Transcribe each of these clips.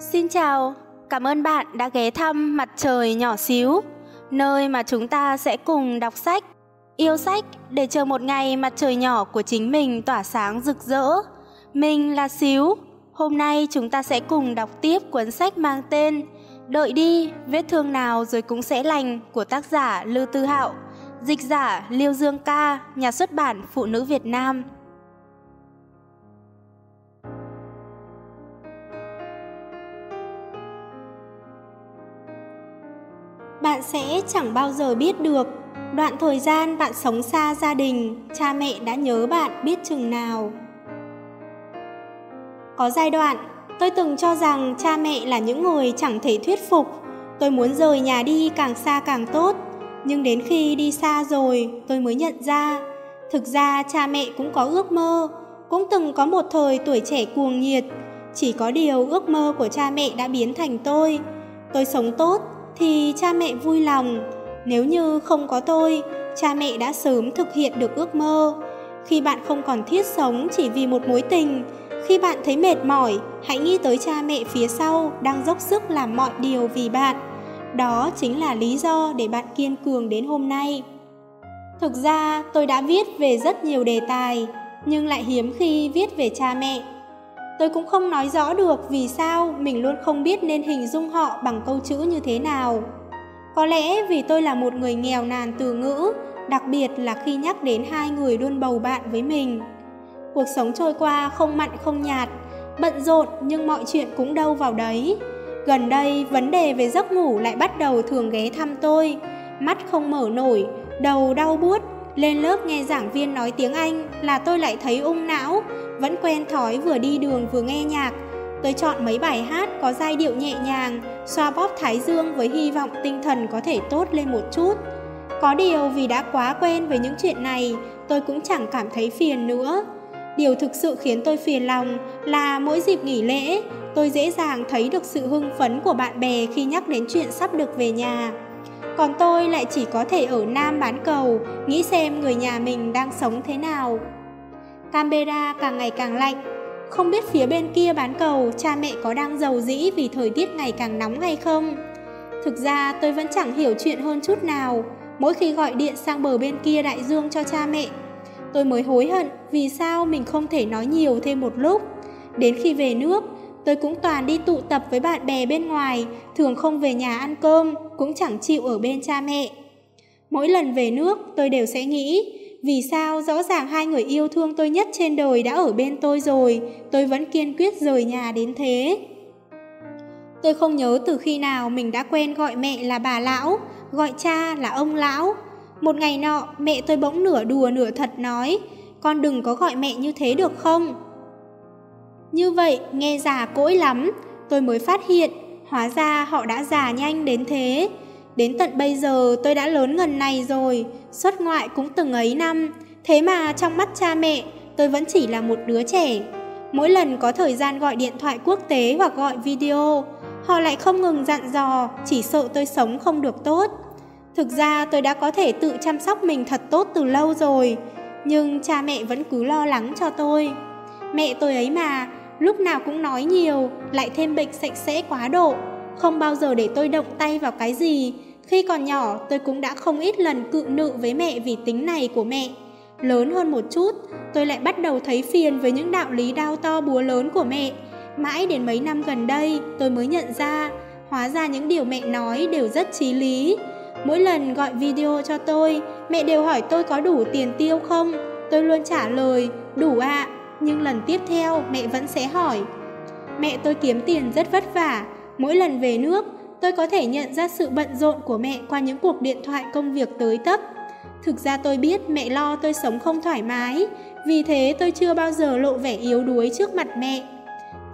Xin chào, cảm ơn bạn đã ghé thăm Mặt trời nhỏ xíu, nơi mà chúng ta sẽ cùng đọc sách, yêu sách để chờ một ngày mặt trời nhỏ của chính mình tỏa sáng rực rỡ. Mình là Xíu, hôm nay chúng ta sẽ cùng đọc tiếp cuốn sách mang tên Đợi đi, vết thương nào rồi cũng sẽ lành của tác giả Lưu Tư Hạo, dịch giả Liêu Dương Ca, nhà xuất bản Phụ nữ Việt Nam. Bạn sẽ chẳng bao giờ biết được đoạn thời gian bạn sống xa gia đình, cha mẹ đã nhớ bạn biết chừng nào. Có giai đoạn, tôi từng cho rằng cha mẹ là những người chẳng thể thuyết phục. Tôi muốn rời nhà đi càng xa càng tốt. Nhưng đến khi đi xa rồi, tôi mới nhận ra, thực ra cha mẹ cũng có ước mơ, cũng từng có một thời tuổi trẻ cuồng nhiệt. Chỉ có điều ước mơ của cha mẹ đã biến thành tôi. Tôi sống tốt, thì cha mẹ vui lòng. Nếu như không có tôi, cha mẹ đã sớm thực hiện được ước mơ. Khi bạn không còn thiết sống chỉ vì một mối tình, khi bạn thấy mệt mỏi, hãy nghĩ tới cha mẹ phía sau đang dốc sức làm mọi điều vì bạn. Đó chính là lý do để bạn kiên cường đến hôm nay. Thực ra, tôi đã viết về rất nhiều đề tài, nhưng lại hiếm khi viết về cha mẹ. Tôi cũng không nói rõ được vì sao mình luôn không biết nên hình dung họ bằng câu chữ như thế nào. Có lẽ vì tôi là một người nghèo nàn từ ngữ, đặc biệt là khi nhắc đến hai người luôn bầu bạn với mình. Cuộc sống trôi qua không mặn không nhạt, bận rộn nhưng mọi chuyện cũng đâu vào đấy. Gần đây, vấn đề về giấc ngủ lại bắt đầu thường ghé thăm tôi. Mắt không mở nổi, đầu đau buốt, lên lớp nghe giảng viên nói tiếng Anh là tôi lại thấy ung não, vẫn quen thói vừa đi đường vừa nghe nhạc. Tôi chọn mấy bài hát có giai điệu nhẹ nhàng, xoa bóp thái dương với hy vọng tinh thần có thể tốt lên một chút. Có điều vì đã quá quen với những chuyện này, tôi cũng chẳng cảm thấy phiền nữa. Điều thực sự khiến tôi phiền lòng là mỗi dịp nghỉ lễ, tôi dễ dàng thấy được sự hưng phấn của bạn bè khi nhắc đến chuyện sắp được về nhà. Còn tôi lại chỉ có thể ở Nam bán cầu, nghĩ xem người nhà mình đang sống thế nào. Canberra càng ngày càng lạnh, không biết phía bên kia bán cầu cha mẹ có đang giàu dĩ vì thời tiết ngày càng nóng hay không. Thực ra tôi vẫn chẳng hiểu chuyện hơn chút nào, mỗi khi gọi điện sang bờ bên kia đại dương cho cha mẹ. Tôi mới hối hận vì sao mình không thể nói nhiều thêm một lúc. Đến khi về nước, tôi cũng toàn đi tụ tập với bạn bè bên ngoài, thường không về nhà ăn cơm, cũng chẳng chịu ở bên cha mẹ. Mỗi lần về nước, tôi đều sẽ nghĩ, vì sao rõ ràng hai người yêu thương tôi nhất trên đời đã ở bên tôi rồi, tôi vẫn kiên quyết rời nhà đến thế. Tôi không nhớ từ khi nào mình đã quen gọi mẹ là bà lão, gọi cha là ông lão. Một ngày nọ, mẹ tôi bỗng nửa đùa nửa thật nói, con đừng có gọi mẹ như thế được không? Như vậy, nghe già cỗi lắm, tôi mới phát hiện, hóa ra họ đã già nhanh đến thế. Đến tận bây giờ tôi đã lớn gần này rồi, xuất ngoại cũng từng ấy năm, thế mà trong mắt cha mẹ tôi vẫn chỉ là một đứa trẻ. Mỗi lần có thời gian gọi điện thoại quốc tế hoặc gọi video, họ lại không ngừng dặn dò, chỉ sợ tôi sống không được tốt. Thực ra tôi đã có thể tự chăm sóc mình thật tốt từ lâu rồi, nhưng cha mẹ vẫn cứ lo lắng cho tôi. Mẹ tôi ấy mà, lúc nào cũng nói nhiều, lại thêm bệnh sạch sẽ quá độ, không bao giờ để tôi động tay vào cái gì. Khi còn nhỏ, tôi cũng đã không ít lần cự nự với mẹ vì tính này của mẹ. Lớn hơn một chút, tôi lại bắt đầu thấy phiền với những đạo lý đau to búa lớn của mẹ. Mãi đến mấy năm gần đây, tôi mới nhận ra, hóa ra những điều mẹ nói đều rất trí lý. Mỗi lần gọi video cho tôi, mẹ đều hỏi tôi có đủ tiền tiêu không. Tôi luôn trả lời, đủ ạ. Nhưng lần tiếp theo, mẹ vẫn sẽ hỏi. Mẹ tôi kiếm tiền rất vất vả, Mỗi lần về nước, tôi có thể nhận ra sự bận rộn của mẹ qua những cuộc điện thoại công việc tới tấp. Thực ra tôi biết mẹ lo tôi sống không thoải mái, vì thế tôi chưa bao giờ lộ vẻ yếu đuối trước mặt mẹ.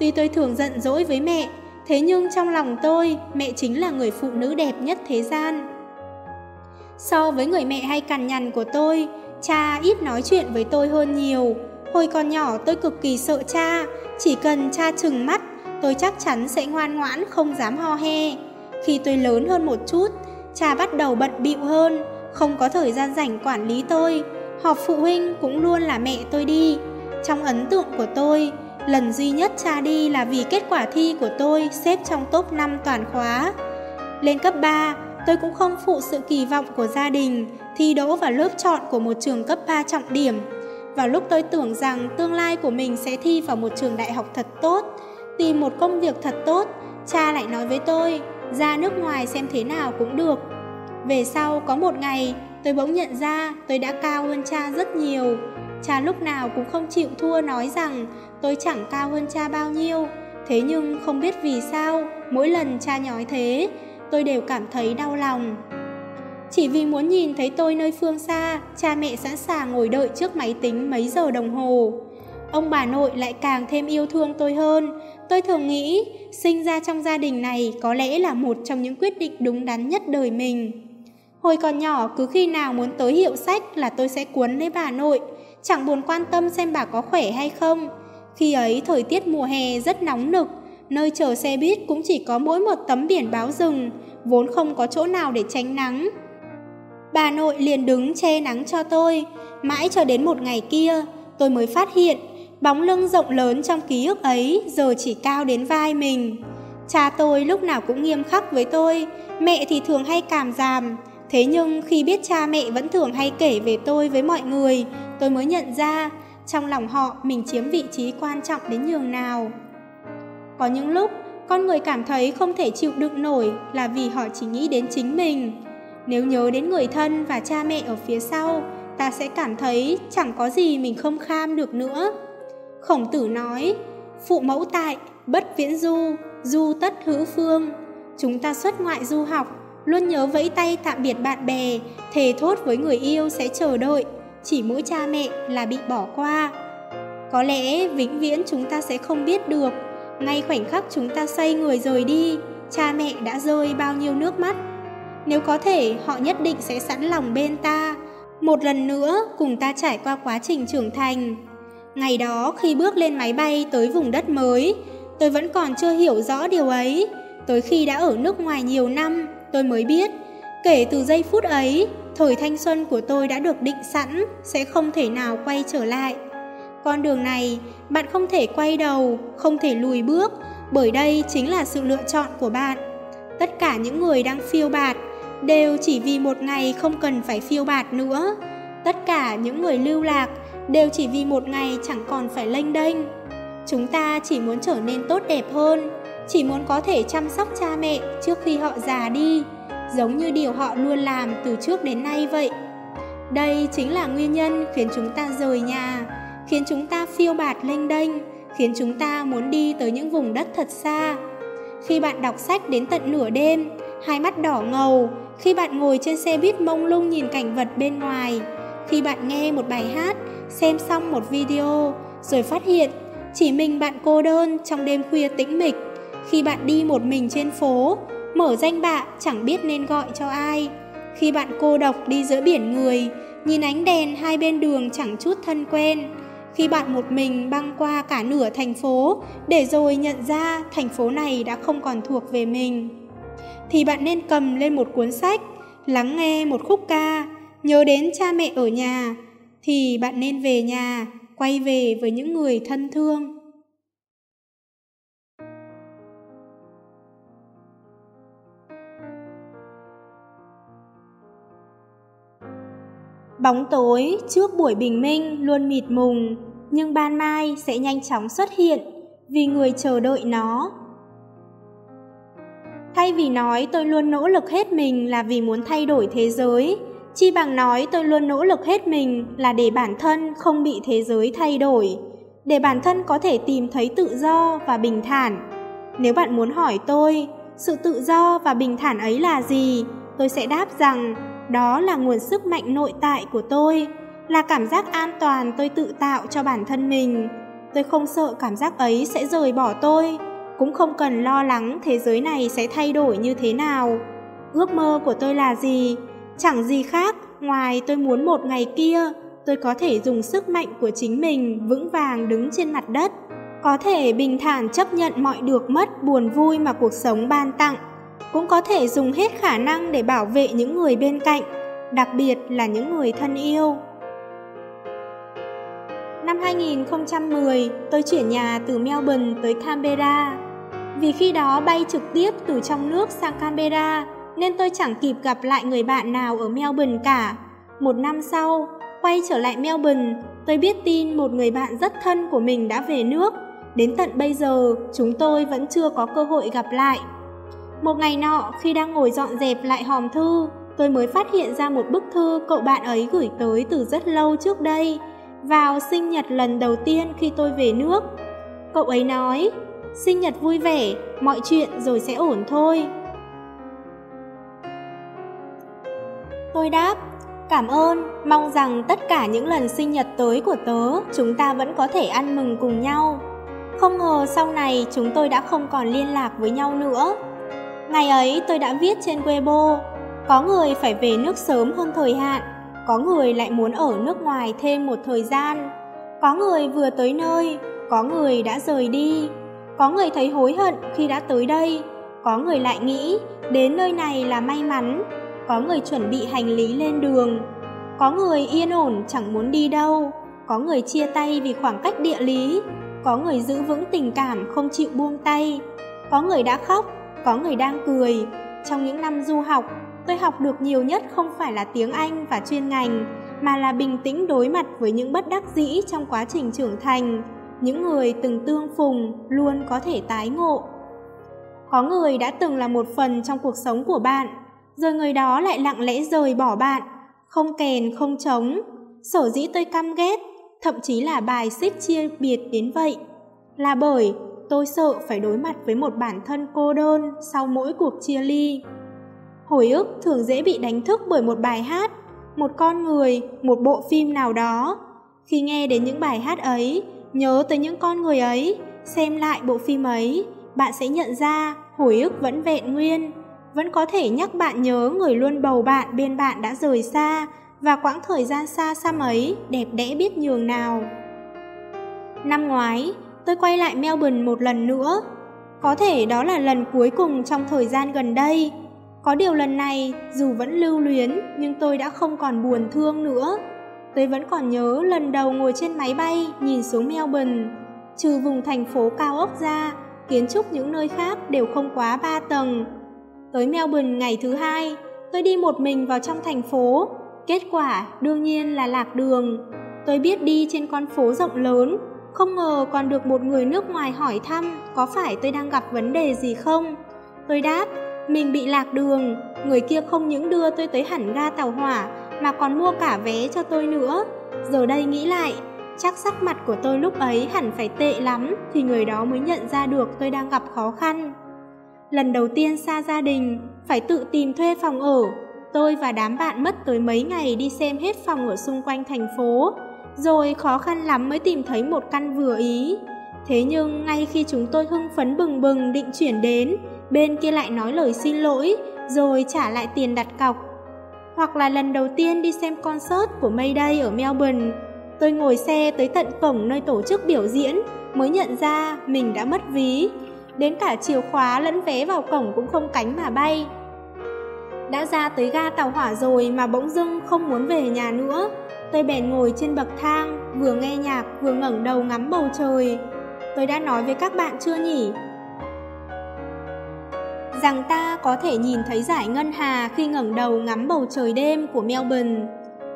Tuy tôi thường giận dỗi với mẹ, thế nhưng trong lòng tôi, mẹ chính là người phụ nữ đẹp nhất thế gian. So với người mẹ hay cằn nhằn của tôi, cha ít nói chuyện với tôi hơn nhiều. Hồi còn nhỏ tôi cực kỳ sợ cha, chỉ cần cha chừng mắt tôi chắc chắn sẽ ngoan ngoãn không dám ho he. Khi tôi lớn hơn một chút, cha bắt đầu bận bịu hơn, không có thời gian rảnh quản lý tôi. Họp phụ huynh cũng luôn là mẹ tôi đi. Trong ấn tượng của tôi, Lần duy nhất cha đi là vì kết quả thi của tôi xếp trong top 5 toàn khóa. Lên cấp 3, tôi cũng không phụ sự kỳ vọng của gia đình, thi đỗ vào lớp chọn của một trường cấp 3 trọng điểm. Vào lúc tôi tưởng rằng tương lai của mình sẽ thi vào một trường đại học thật tốt, tìm một công việc thật tốt, cha lại nói với tôi, ra nước ngoài xem thế nào cũng được. Về sau có một ngày, tôi bỗng nhận ra tôi đã cao hơn cha rất nhiều. Cha lúc nào cũng không chịu thua nói rằng tôi chẳng cao hơn cha bao nhiêu. Thế nhưng không biết vì sao, mỗi lần cha nói thế, tôi đều cảm thấy đau lòng. Chỉ vì muốn nhìn thấy tôi nơi phương xa, cha mẹ sẵn sàng ngồi đợi trước máy tính mấy giờ đồng hồ. Ông bà nội lại càng thêm yêu thương tôi hơn. Tôi thường nghĩ, sinh ra trong gia đình này có lẽ là một trong những quyết định đúng đắn nhất đời mình. Hồi còn nhỏ, cứ khi nào muốn tới hiệu sách là tôi sẽ cuốn lấy bà nội, chẳng buồn quan tâm xem bà có khỏe hay không. Khi ấy, thời tiết mùa hè rất nóng nực, nơi chờ xe buýt cũng chỉ có mỗi một tấm biển báo rừng, vốn không có chỗ nào để tránh nắng. Bà nội liền đứng che nắng cho tôi, mãi cho đến một ngày kia, tôi mới phát hiện bóng lưng rộng lớn trong ký ức ấy giờ chỉ cao đến vai mình. Cha tôi lúc nào cũng nghiêm khắc với tôi, mẹ thì thường hay cảm giảm. Thế nhưng khi biết cha mẹ vẫn thường hay kể về tôi với mọi người, tôi mới nhận ra trong lòng họ mình chiếm vị trí quan trọng đến nhường nào. Có những lúc con người cảm thấy không thể chịu đựng nổi là vì họ chỉ nghĩ đến chính mình. Nếu nhớ đến người thân và cha mẹ ở phía sau, ta sẽ cảm thấy chẳng có gì mình không kham được nữa. Khổng tử nói, phụ mẫu tại, bất viễn du, du tất hữu phương. Chúng ta xuất ngoại du học, luôn nhớ vẫy tay tạm biệt bạn bè, thề thốt với người yêu sẽ chờ đợi, chỉ mỗi cha mẹ là bị bỏ qua. Có lẽ vĩnh viễn chúng ta sẽ không biết được, ngay khoảnh khắc chúng ta xoay người rời đi, cha mẹ đã rơi bao nhiêu nước mắt. Nếu có thể, họ nhất định sẽ sẵn lòng bên ta, một lần nữa cùng ta trải qua quá trình trưởng thành. Ngày đó khi bước lên máy bay tới vùng đất mới, tôi vẫn còn chưa hiểu rõ điều ấy. Tới khi đã ở nước ngoài nhiều năm, tôi mới biết, kể từ giây phút ấy, thời thanh xuân của tôi đã được định sẵn, sẽ không thể nào quay trở lại. Con đường này, bạn không thể quay đầu, không thể lùi bước, bởi đây chính là sự lựa chọn của bạn. Tất cả những người đang phiêu bạt đều chỉ vì một ngày không cần phải phiêu bạt nữa. Tất cả những người lưu lạc đều chỉ vì một ngày chẳng còn phải lênh đênh. Chúng ta chỉ muốn trở nên tốt đẹp hơn, chỉ muốn có thể chăm sóc cha mẹ trước khi họ già đi, giống như điều họ luôn làm từ trước đến nay vậy. Đây chính là nguyên nhân khiến chúng ta rời nhà, khiến chúng ta phiêu bạt lênh đênh, khiến chúng ta muốn đi tới những vùng đất thật xa. Khi bạn đọc sách đến tận nửa đêm, hai mắt đỏ ngầu, khi bạn ngồi trên xe buýt mông lung nhìn cảnh vật bên ngoài, khi bạn nghe một bài hát, xem xong một video, rồi phát hiện chỉ mình bạn cô đơn trong đêm khuya tĩnh mịch, khi bạn đi một mình trên phố, mở danh bạ chẳng biết nên gọi cho ai, khi bạn cô độc đi giữa biển người, nhìn ánh đèn hai bên đường chẳng chút thân quen, khi bạn một mình băng qua cả nửa thành phố để rồi nhận ra thành phố này đã không còn thuộc về mình. Thì bạn nên cầm lên một cuốn sách lắng nghe một khúc ca nhớ đến cha mẹ ở nhà thì bạn nên về nhà quay về với những người thân thương Bóng tối trước buổi bình minh luôn mịt mùng, nhưng ban mai sẽ nhanh chóng xuất hiện vì người chờ đợi nó. Thay vì nói tôi luôn nỗ lực hết mình là vì muốn thay đổi thế giới, chi bằng nói tôi luôn nỗ lực hết mình là để bản thân không bị thế giới thay đổi, để bản thân có thể tìm thấy tự do và bình thản. Nếu bạn muốn hỏi tôi, sự tự do và bình thản ấy là gì, tôi sẽ đáp rằng đó là nguồn sức mạnh nội tại của tôi, là cảm giác an toàn tôi tự tạo cho bản thân mình. Tôi không sợ cảm giác ấy sẽ rời bỏ tôi, cũng không cần lo lắng thế giới này sẽ thay đổi như thế nào. Ước mơ của tôi là gì? Chẳng gì khác ngoài tôi muốn một ngày kia tôi có thể dùng sức mạnh của chính mình vững vàng đứng trên mặt đất, có thể bình thản chấp nhận mọi được mất buồn vui mà cuộc sống ban tặng cũng có thể dùng hết khả năng để bảo vệ những người bên cạnh, đặc biệt là những người thân yêu. Năm 2010, tôi chuyển nhà từ Melbourne tới Canberra. Vì khi đó bay trực tiếp từ trong nước sang Canberra, nên tôi chẳng kịp gặp lại người bạn nào ở Melbourne cả. Một năm sau, quay trở lại Melbourne, tôi biết tin một người bạn rất thân của mình đã về nước. Đến tận bây giờ, chúng tôi vẫn chưa có cơ hội gặp lại. Một ngày nọ, khi đang ngồi dọn dẹp lại hòm thư, tôi mới phát hiện ra một bức thư cậu bạn ấy gửi tới từ rất lâu trước đây, vào sinh nhật lần đầu tiên khi tôi về nước. Cậu ấy nói, sinh nhật vui vẻ, mọi chuyện rồi sẽ ổn thôi. Tôi đáp, cảm ơn, mong rằng tất cả những lần sinh nhật tới của tớ, chúng ta vẫn có thể ăn mừng cùng nhau. Không ngờ sau này chúng tôi đã không còn liên lạc với nhau nữa. Ngày ấy tôi đã viết trên Weibo, có người phải về nước sớm hơn thời hạn, có người lại muốn ở nước ngoài thêm một thời gian, có người vừa tới nơi, có người đã rời đi, có người thấy hối hận khi đã tới đây, có người lại nghĩ đến nơi này là may mắn, có người chuẩn bị hành lý lên đường, có người yên ổn chẳng muốn đi đâu, có người chia tay vì khoảng cách địa lý, có người giữ vững tình cảm không chịu buông tay, có người đã khóc, có người đang cười. Trong những năm du học, tôi học được nhiều nhất không phải là tiếng Anh và chuyên ngành, mà là bình tĩnh đối mặt với những bất đắc dĩ trong quá trình trưởng thành. Những người từng tương phùng luôn có thể tái ngộ. Có người đã từng là một phần trong cuộc sống của bạn, rồi người đó lại lặng lẽ rời bỏ bạn, không kèn không trống. Sở dĩ tôi căm ghét, thậm chí là bài xích chia biệt đến vậy, là bởi tôi sợ phải đối mặt với một bản thân cô đơn sau mỗi cuộc chia ly. Hồi ức thường dễ bị đánh thức bởi một bài hát, một con người, một bộ phim nào đó. Khi nghe đến những bài hát ấy, nhớ tới những con người ấy, xem lại bộ phim ấy, bạn sẽ nhận ra hồi ức vẫn vẹn nguyên, vẫn có thể nhắc bạn nhớ người luôn bầu bạn bên bạn đã rời xa và quãng thời gian xa xăm ấy đẹp đẽ biết nhường nào. Năm ngoái, tôi quay lại Melbourne một lần nữa. Có thể đó là lần cuối cùng trong thời gian gần đây. Có điều lần này, dù vẫn lưu luyến, nhưng tôi đã không còn buồn thương nữa. Tôi vẫn còn nhớ lần đầu ngồi trên máy bay nhìn xuống Melbourne. Trừ vùng thành phố cao ốc ra, kiến trúc những nơi khác đều không quá ba tầng. Tới Melbourne ngày thứ hai, tôi đi một mình vào trong thành phố. Kết quả đương nhiên là lạc đường. Tôi biết đi trên con phố rộng lớn, không ngờ còn được một người nước ngoài hỏi thăm có phải tôi đang gặp vấn đề gì không. Tôi đáp, mình bị lạc đường, người kia không những đưa tôi tới hẳn ga tàu hỏa mà còn mua cả vé cho tôi nữa. Giờ đây nghĩ lại, chắc sắc mặt của tôi lúc ấy hẳn phải tệ lắm thì người đó mới nhận ra được tôi đang gặp khó khăn. Lần đầu tiên xa gia đình, phải tự tìm thuê phòng ở, tôi và đám bạn mất tới mấy ngày đi xem hết phòng ở xung quanh thành phố, rồi khó khăn lắm mới tìm thấy một căn vừa ý. Thế nhưng ngay khi chúng tôi hưng phấn bừng bừng định chuyển đến, bên kia lại nói lời xin lỗi, rồi trả lại tiền đặt cọc. Hoặc là lần đầu tiên đi xem concert của Mayday ở Melbourne, tôi ngồi xe tới tận cổng nơi tổ chức biểu diễn, mới nhận ra mình đã mất ví. Đến cả chìa khóa lẫn vé vào cổng cũng không cánh mà bay. Đã ra tới ga tàu hỏa rồi mà bỗng dưng không muốn về nhà nữa, Tôi bèn ngồi trên bậc thang, vừa nghe nhạc vừa ngẩng đầu ngắm bầu trời. Tôi đã nói với các bạn chưa nhỉ? Rằng ta có thể nhìn thấy giải ngân hà khi ngẩng đầu ngắm bầu trời đêm của Melbourne.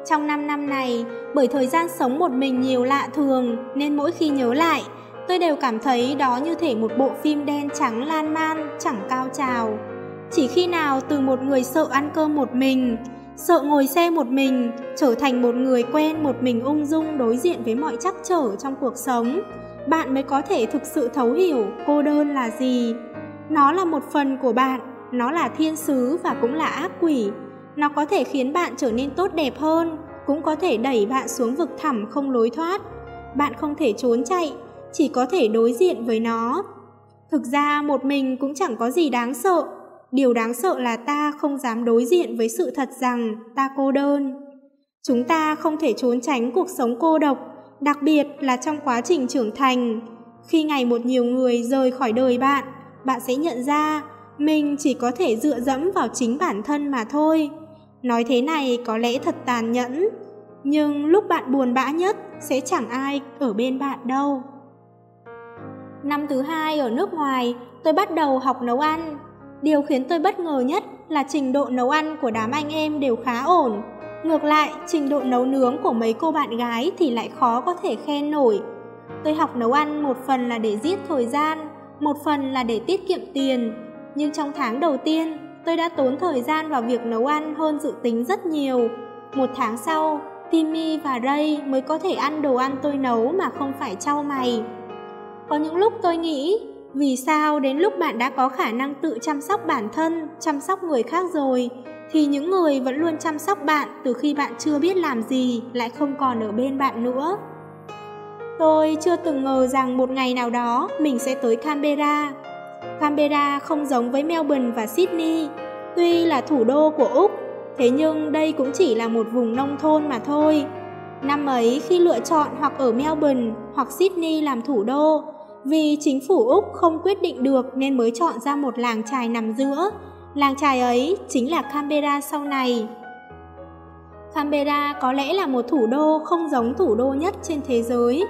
Trong 5 năm này, bởi thời gian sống một mình nhiều lạ thường nên mỗi khi nhớ lại, tôi đều cảm thấy đó như thể một bộ phim đen trắng lan man, chẳng cao trào. Chỉ khi nào từ một người sợ ăn cơm một mình, sợ ngồi xe một mình, trở thành một người quen một mình ung dung đối diện với mọi trắc trở trong cuộc sống, bạn mới có thể thực sự thấu hiểu cô đơn là gì. Nó là một phần của bạn, nó là thiên sứ và cũng là ác quỷ. Nó có thể khiến bạn trở nên tốt đẹp hơn, cũng có thể đẩy bạn xuống vực thẳm không lối thoát. Bạn không thể trốn chạy, chỉ có thể đối diện với nó. Thực ra một mình cũng chẳng có gì đáng sợ, Điều đáng sợ là ta không dám đối diện với sự thật rằng ta cô đơn. Chúng ta không thể trốn tránh cuộc sống cô độc, đặc biệt là trong quá trình trưởng thành. Khi ngày một nhiều người rời khỏi đời bạn, bạn sẽ nhận ra mình chỉ có thể dựa dẫm vào chính bản thân mà thôi. Nói thế này có lẽ thật tàn nhẫn, nhưng lúc bạn buồn bã nhất, sẽ chẳng ai ở bên bạn đâu. Năm thứ hai ở nước ngoài, tôi bắt đầu học nấu ăn. Điều khiến tôi bất ngờ nhất là trình độ nấu ăn của đám anh em đều khá ổn. Ngược lại, trình độ nấu nướng của mấy cô bạn gái thì lại khó có thể khen nổi. Tôi học nấu ăn một phần là để giết thời gian, một phần là để tiết kiệm tiền. Nhưng trong tháng đầu tiên, tôi đã tốn thời gian vào việc nấu ăn hơn dự tính rất nhiều. Một tháng sau, Timmy và Ray mới có thể ăn đồ ăn tôi nấu mà không phải trao mày. Có những lúc tôi nghĩ, vì sao đến lúc bạn đã có khả năng tự chăm sóc bản thân, chăm sóc người khác rồi, thì những người vẫn luôn chăm sóc bạn từ khi bạn chưa biết làm gì lại không còn ở bên bạn nữa. Tôi chưa từng ngờ rằng một ngày nào đó mình sẽ tới Canberra. Canberra không giống với Melbourne và Sydney, tuy là thủ đô của Úc, thế nhưng đây cũng chỉ là một vùng nông thôn mà thôi. Năm ấy khi lựa chọn hoặc ở Melbourne hoặc Sydney làm thủ đô, vì chính phủ Úc không quyết định được nên mới chọn ra một làng trài nằm giữa. Làng trài ấy chính là Canberra sau này. Canberra có lẽ là một thủ đô không giống thủ đô nhất trên thế giới,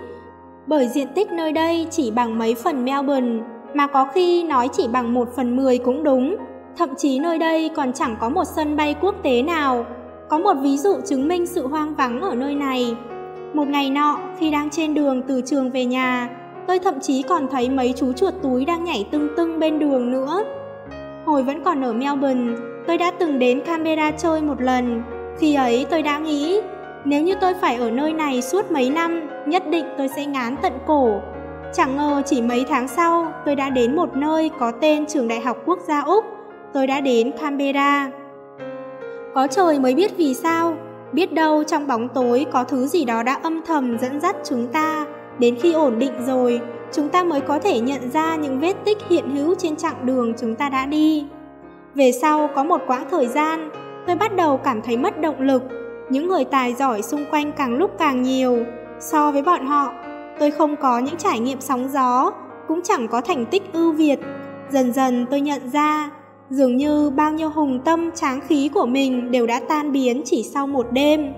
bởi diện tích nơi đây chỉ bằng mấy phần Melbourne, mà có khi nói chỉ bằng một phần mười cũng đúng. Thậm chí nơi đây còn chẳng có một sân bay quốc tế nào. Có một ví dụ chứng minh sự hoang vắng ở nơi này. Một ngày nọ, khi đang trên đường từ trường về nhà, tôi thậm chí còn thấy mấy chú chuột túi đang nhảy tưng tưng bên đường nữa. Hồi vẫn còn ở Melbourne, tôi đã từng đến Canberra chơi một lần. Khi ấy tôi đã nghĩ, nếu như tôi phải ở nơi này suốt mấy năm, nhất định tôi sẽ ngán tận cổ. Chẳng ngờ chỉ mấy tháng sau, tôi đã đến một nơi có tên Trường Đại học Quốc gia Úc. Tôi đã đến Canberra. Có trời mới biết vì sao, biết đâu trong bóng tối có thứ gì đó đã âm thầm dẫn dắt chúng ta. Đến khi ổn định rồi, chúng ta mới có thể nhận ra những vết tích hiện hữu trên chặng đường chúng ta đã đi. Về sau có một quãng thời gian, tôi bắt đầu cảm thấy mất động lực. Những người tài giỏi xung quanh càng lúc càng nhiều. So với bọn họ, tôi không có những trải nghiệm sóng gió, cũng chẳng có thành tích ưu việt. Dần dần tôi nhận ra, dường như bao nhiêu hùng tâm tráng khí của mình đều đã tan biến chỉ sau một đêm.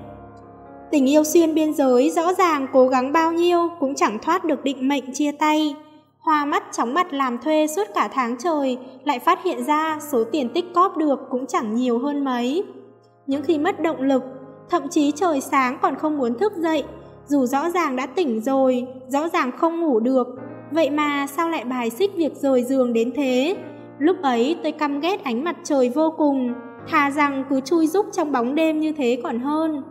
Tình yêu xuyên biên giới rõ ràng cố gắng bao nhiêu cũng chẳng thoát được định mệnh chia tay. Hoa mắt chóng mặt làm thuê suốt cả tháng trời, lại phát hiện ra số tiền tích cóp được cũng chẳng nhiều hơn mấy. Những khi mất động lực, thậm chí trời sáng còn không muốn thức dậy, dù rõ ràng đã tỉnh rồi, rõ ràng không ngủ được, vậy mà sao lại bài xích việc rời giường đến thế? Lúc ấy tôi căm ghét ánh mặt trời vô cùng, thà rằng cứ chui rúc trong bóng đêm như thế còn hơn.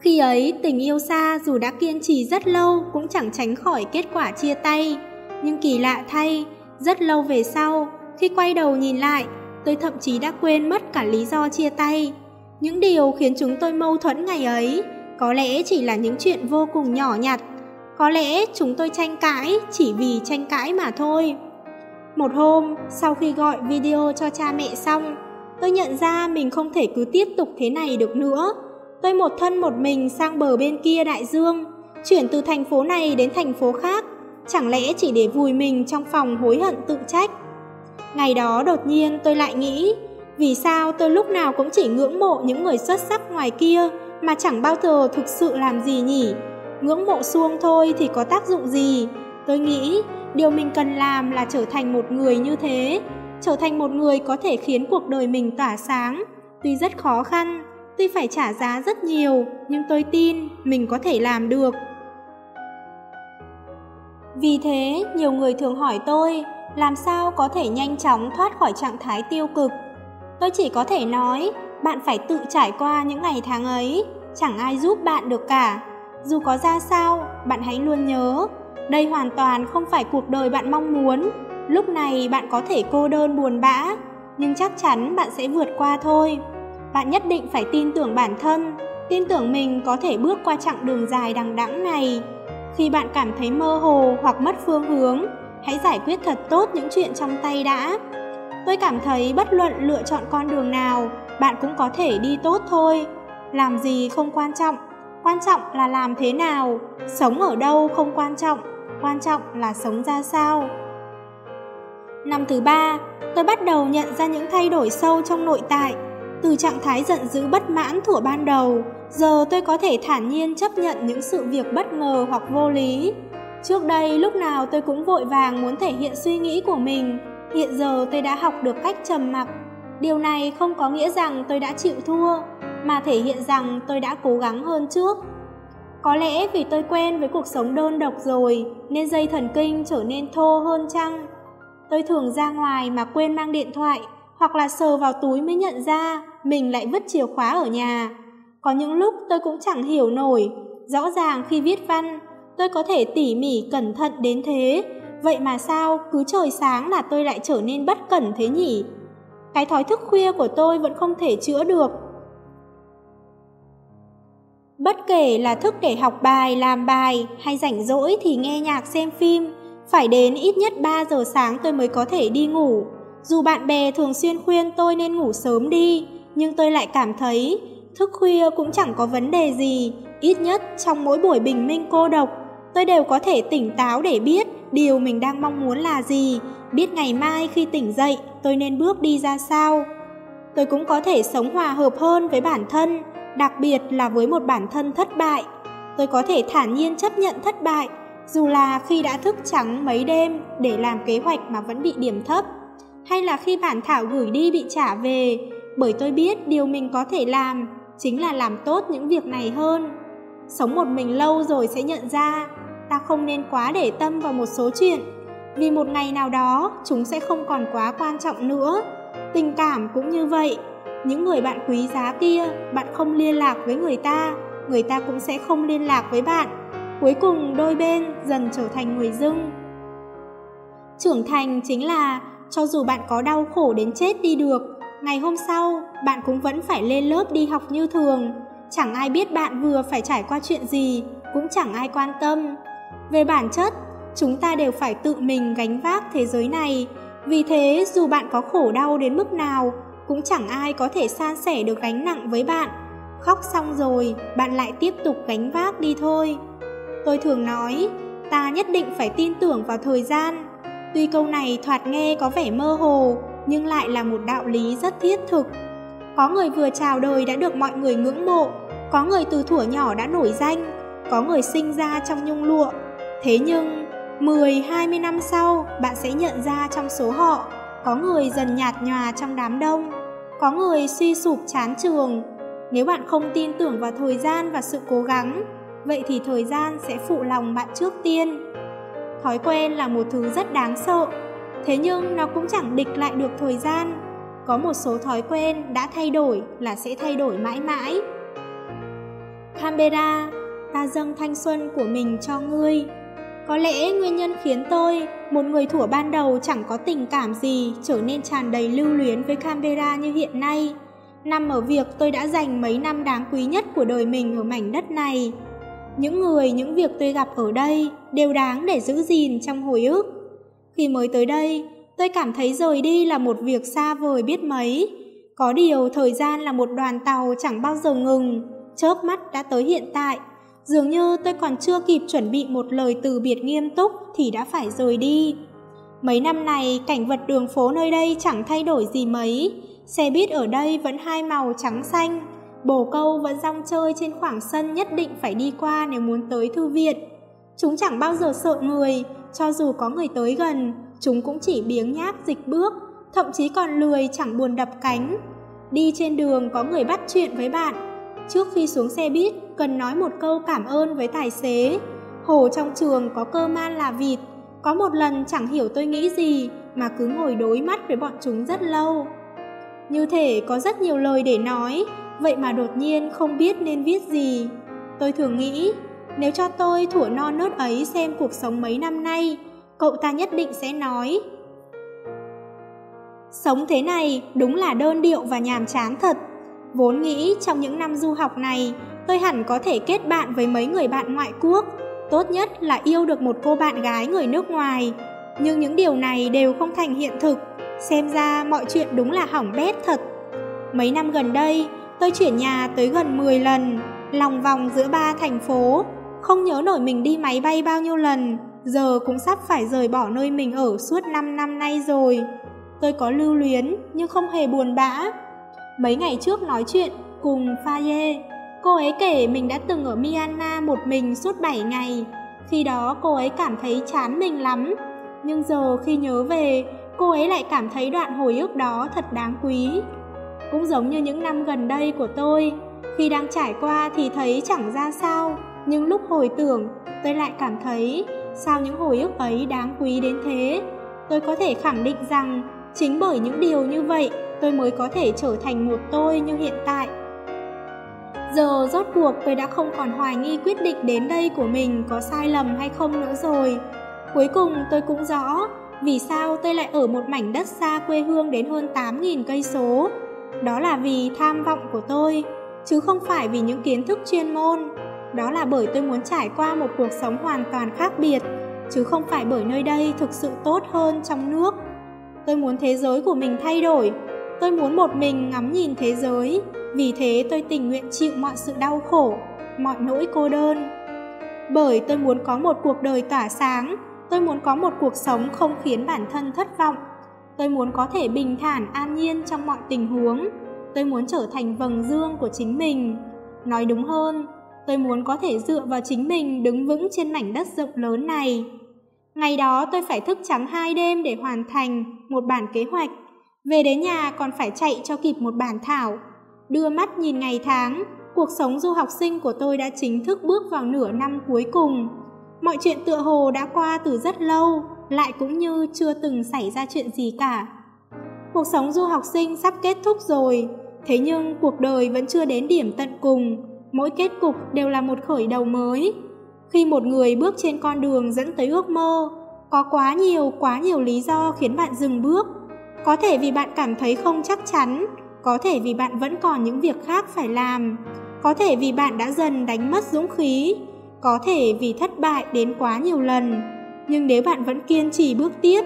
Khi ấy, tình yêu xa dù đã kiên trì rất lâu cũng chẳng tránh khỏi kết quả chia tay. Nhưng kỳ lạ thay, rất lâu về sau, khi quay đầu nhìn lại, tôi thậm chí đã quên mất cả lý do chia tay. Những điều khiến chúng tôi mâu thuẫn ngày ấy có lẽ chỉ là những chuyện vô cùng nhỏ nhặt. Có lẽ chúng tôi tranh cãi chỉ vì tranh cãi mà thôi. Một hôm, sau khi gọi video cho cha mẹ xong, tôi nhận ra mình không thể cứ tiếp tục thế này được nữa. Tôi một thân một mình sang bờ bên kia đại dương, chuyển từ thành phố này đến thành phố khác, chẳng lẽ chỉ để vùi mình trong phòng hối hận tự trách. Ngày đó đột nhiên tôi lại nghĩ, vì sao tôi lúc nào cũng chỉ ngưỡng mộ những người xuất sắc ngoài kia mà chẳng bao giờ thực sự làm gì nhỉ? Ngưỡng mộ xuông thôi thì có tác dụng gì? Tôi nghĩ điều mình cần làm là trở thành một người như thế, trở thành một người có thể khiến cuộc đời mình tỏa sáng. Tuy rất khó khăn, Tuy phải trả giá rất nhiều, nhưng tôi tin mình có thể làm được. Vì thế, nhiều người thường hỏi tôi làm sao có thể nhanh chóng thoát khỏi trạng thái tiêu cực. Tôi chỉ có thể nói, bạn phải tự trải qua những ngày tháng ấy, chẳng ai giúp bạn được cả. Dù có ra sao, bạn hãy luôn nhớ, đây hoàn toàn không phải cuộc đời bạn mong muốn. Lúc này bạn có thể cô đơn buồn bã, nhưng chắc chắn bạn sẽ vượt qua thôi. Bạn nhất định phải tin tưởng bản thân, tin tưởng mình có thể bước qua chặng đường dài đằng đẵng này. Khi bạn cảm thấy mơ hồ hoặc mất phương hướng, hãy giải quyết thật tốt những chuyện trong tay đã. Tôi cảm thấy bất luận lựa chọn con đường nào, bạn cũng có thể đi tốt thôi. Làm gì không quan trọng, quan trọng là làm thế nào, sống ở đâu không quan trọng, quan trọng là sống ra sao. Năm thứ ba, tôi bắt đầu nhận ra những thay đổi sâu trong nội tại từ trạng thái giận dữ bất mãn thuở ban đầu, giờ tôi có thể thản nhiên chấp nhận những sự việc bất ngờ hoặc vô lý. Trước đây lúc nào tôi cũng vội vàng muốn thể hiện suy nghĩ của mình, hiện giờ tôi đã học được cách trầm mặc. Điều này không có nghĩa rằng tôi đã chịu thua, mà thể hiện rằng tôi đã cố gắng hơn trước. Có lẽ vì tôi quen với cuộc sống đơn độc rồi, nên dây thần kinh trở nên thô hơn chăng? Tôi thường ra ngoài mà quên mang điện thoại, hoặc là sờ vào túi mới nhận ra mình lại vứt chìa khóa ở nhà. Có những lúc tôi cũng chẳng hiểu nổi, rõ ràng khi viết văn, tôi có thể tỉ mỉ cẩn thận đến thế, vậy mà sao cứ trời sáng là tôi lại trở nên bất cẩn thế nhỉ? Cái thói thức khuya của tôi vẫn không thể chữa được. Bất kể là thức để học bài, làm bài hay rảnh rỗi thì nghe nhạc xem phim, phải đến ít nhất 3 giờ sáng tôi mới có thể đi ngủ. Dù bạn bè thường xuyên khuyên tôi nên ngủ sớm đi, nhưng tôi lại cảm thấy thức khuya cũng chẳng có vấn đề gì, ít nhất trong mỗi buổi bình minh cô độc, tôi đều có thể tỉnh táo để biết điều mình đang mong muốn là gì, biết ngày mai khi tỉnh dậy tôi nên bước đi ra sao. Tôi cũng có thể sống hòa hợp hơn với bản thân, đặc biệt là với một bản thân thất bại. Tôi có thể thản nhiên chấp nhận thất bại, dù là khi đã thức trắng mấy đêm để làm kế hoạch mà vẫn bị điểm thấp, hay là khi bản thảo gửi đi bị trả về, bởi tôi biết điều mình có thể làm chính là làm tốt những việc này hơn. Sống một mình lâu rồi sẽ nhận ra, ta không nên quá để tâm vào một số chuyện, vì một ngày nào đó chúng sẽ không còn quá quan trọng nữa. Tình cảm cũng như vậy, những người bạn quý giá kia, bạn không liên lạc với người ta, người ta cũng sẽ không liên lạc với bạn. Cuối cùng đôi bên dần trở thành người dưng. Trưởng thành chính là cho dù bạn có đau khổ đến chết đi được, ngày hôm sau bạn cũng vẫn phải lên lớp đi học như thường. Chẳng ai biết bạn vừa phải trải qua chuyện gì, cũng chẳng ai quan tâm. Về bản chất, chúng ta đều phải tự mình gánh vác thế giới này. Vì thế, dù bạn có khổ đau đến mức nào, cũng chẳng ai có thể san sẻ được gánh nặng với bạn. Khóc xong rồi, bạn lại tiếp tục gánh vác đi thôi. Tôi thường nói, ta nhất định phải tin tưởng vào thời gian. Tuy câu này thoạt nghe có vẻ mơ hồ, nhưng lại là một đạo lý rất thiết thực. Có người vừa chào đời đã được mọi người ngưỡng mộ, có người từ thuở nhỏ đã nổi danh, có người sinh ra trong nhung lụa. Thế nhưng, 10-20 năm sau, bạn sẽ nhận ra trong số họ, có người dần nhạt nhòa trong đám đông, có người suy sụp chán trường. Nếu bạn không tin tưởng vào thời gian và sự cố gắng, vậy thì thời gian sẽ phụ lòng bạn trước tiên. Thói quen là một thứ rất đáng sợ, thế nhưng nó cũng chẳng địch lại được thời gian. Có một số thói quen đã thay đổi là sẽ thay đổi mãi mãi. Canberra, ta dâng thanh xuân của mình cho ngươi. Có lẽ nguyên nhân khiến tôi, một người thủa ban đầu chẳng có tình cảm gì, trở nên tràn đầy lưu luyến với Canberra như hiện nay. Nằm ở việc tôi đã dành mấy năm đáng quý nhất của đời mình ở mảnh đất này. Những người, những việc tôi gặp ở đây đều đáng để giữ gìn trong hồi ức. Khi mới tới đây, tôi cảm thấy rời đi là một việc xa vời biết mấy. Có điều thời gian là một đoàn tàu chẳng bao giờ ngừng, chớp mắt đã tới hiện tại. Dường như tôi còn chưa kịp chuẩn bị một lời từ biệt nghiêm túc thì đã phải rời đi. Mấy năm này, cảnh vật đường phố nơi đây chẳng thay đổi gì mấy. Xe buýt ở đây vẫn hai màu trắng xanh, Bồ câu vẫn rong chơi trên khoảng sân nhất định phải đi qua nếu muốn tới thư viện. Chúng chẳng bao giờ sợ người, cho dù có người tới gần, chúng cũng chỉ biếng nhác dịch bước, thậm chí còn lười chẳng buồn đập cánh. Đi trên đường có người bắt chuyện với bạn. Trước khi xuống xe buýt, cần nói một câu cảm ơn với tài xế. Hồ trong trường có cơ man là vịt. Có một lần chẳng hiểu tôi nghĩ gì mà cứ ngồi đối mắt với bọn chúng rất lâu. Như thể có rất nhiều lời để nói, vậy mà đột nhiên không biết nên viết gì. Tôi thường nghĩ, nếu cho tôi thủa non nớt ấy xem cuộc sống mấy năm nay, cậu ta nhất định sẽ nói. Sống thế này đúng là đơn điệu và nhàm chán thật. Vốn nghĩ trong những năm du học này, tôi hẳn có thể kết bạn với mấy người bạn ngoại quốc. Tốt nhất là yêu được một cô bạn gái người nước ngoài. Nhưng những điều này đều không thành hiện thực. Xem ra mọi chuyện đúng là hỏng bét thật. Mấy năm gần đây, Tôi chuyển nhà tới gần 10 lần, lòng vòng giữa ba thành phố, không nhớ nổi mình đi máy bay bao nhiêu lần, giờ cũng sắp phải rời bỏ nơi mình ở suốt 5 năm nay rồi. Tôi có lưu luyến nhưng không hề buồn bã. Mấy ngày trước nói chuyện cùng Faye, cô ấy kể mình đã từng ở Myanmar một mình suốt 7 ngày. Khi đó cô ấy cảm thấy chán mình lắm, nhưng giờ khi nhớ về, cô ấy lại cảm thấy đoạn hồi ức đó thật đáng quý. Cũng giống như những năm gần đây của tôi, khi đang trải qua thì thấy chẳng ra sao, nhưng lúc hồi tưởng, tôi lại cảm thấy sao những hồi ức ấy đáng quý đến thế. Tôi có thể khẳng định rằng chính bởi những điều như vậy, tôi mới có thể trở thành một tôi như hiện tại. Giờ rốt cuộc tôi đã không còn hoài nghi quyết định đến đây của mình có sai lầm hay không nữa rồi. Cuối cùng tôi cũng rõ vì sao tôi lại ở một mảnh đất xa quê hương đến hơn 8.000 cây số. Đó là vì tham vọng của tôi, chứ không phải vì những kiến thức chuyên môn. Đó là bởi tôi muốn trải qua một cuộc sống hoàn toàn khác biệt, chứ không phải bởi nơi đây thực sự tốt hơn trong nước. Tôi muốn thế giới của mình thay đổi. Tôi muốn một mình ngắm nhìn thế giới. Vì thế tôi tình nguyện chịu mọi sự đau khổ, mọi nỗi cô đơn. Bởi tôi muốn có một cuộc đời tỏa sáng, tôi muốn có một cuộc sống không khiến bản thân thất vọng. Tôi muốn có thể bình thản, an nhiên trong mọi tình huống. Tôi muốn trở thành vầng dương của chính mình. Nói đúng hơn, tôi muốn có thể dựa vào chính mình đứng vững trên mảnh đất rộng lớn này. Ngày đó tôi phải thức trắng hai đêm để hoàn thành một bản kế hoạch. Về đến nhà còn phải chạy cho kịp một bản thảo. Đưa mắt nhìn ngày tháng, cuộc sống du học sinh của tôi đã chính thức bước vào nửa năm cuối cùng. Mọi chuyện tựa hồ đã qua từ rất lâu, lại cũng như chưa từng xảy ra chuyện gì cả. Cuộc sống du học sinh sắp kết thúc rồi, thế nhưng cuộc đời vẫn chưa đến điểm tận cùng, mỗi kết cục đều là một khởi đầu mới. Khi một người bước trên con đường dẫn tới ước mơ, có quá nhiều quá nhiều lý do khiến bạn dừng bước. Có thể vì bạn cảm thấy không chắc chắn, có thể vì bạn vẫn còn những việc khác phải làm, có thể vì bạn đã dần đánh mất dũng khí, có thể vì thất bại đến quá nhiều lần. Nhưng nếu bạn vẫn kiên trì bước tiếp,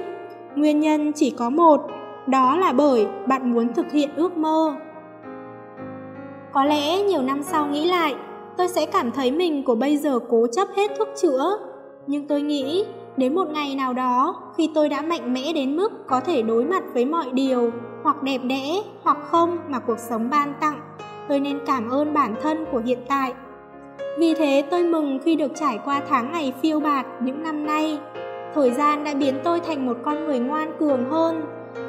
nguyên nhân chỉ có một, đó là bởi bạn muốn thực hiện ước mơ. Có lẽ nhiều năm sau nghĩ lại, tôi sẽ cảm thấy mình của bây giờ cố chấp hết thuốc chữa. Nhưng tôi nghĩ, đến một ngày nào đó, khi tôi đã mạnh mẽ đến mức có thể đối mặt với mọi điều, hoặc đẹp đẽ, hoặc không mà cuộc sống ban tặng, tôi nên cảm ơn bản thân của hiện tại. Vì thế tôi mừng khi được trải qua tháng ngày phiêu bạt những năm nay. Thời gian đã biến tôi thành một con người ngoan cường hơn,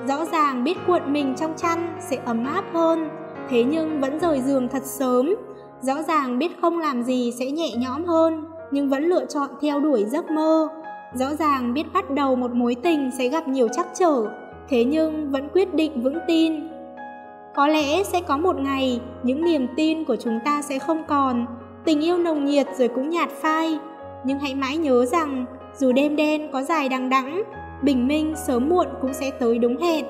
rõ ràng biết cuộn mình trong chăn sẽ ấm áp hơn, thế nhưng vẫn rời giường thật sớm, rõ ràng biết không làm gì sẽ nhẹ nhõm hơn, nhưng vẫn lựa chọn theo đuổi giấc mơ, rõ ràng biết bắt đầu một mối tình sẽ gặp nhiều trắc trở, thế nhưng vẫn quyết định vững tin. Có lẽ sẽ có một ngày, những niềm tin của chúng ta sẽ không còn, tình yêu nồng nhiệt rồi cũng nhạt phai, nhưng hãy mãi nhớ rằng dù đêm đen có dài đằng đẵng, bình minh sớm muộn cũng sẽ tới đúng hẹn.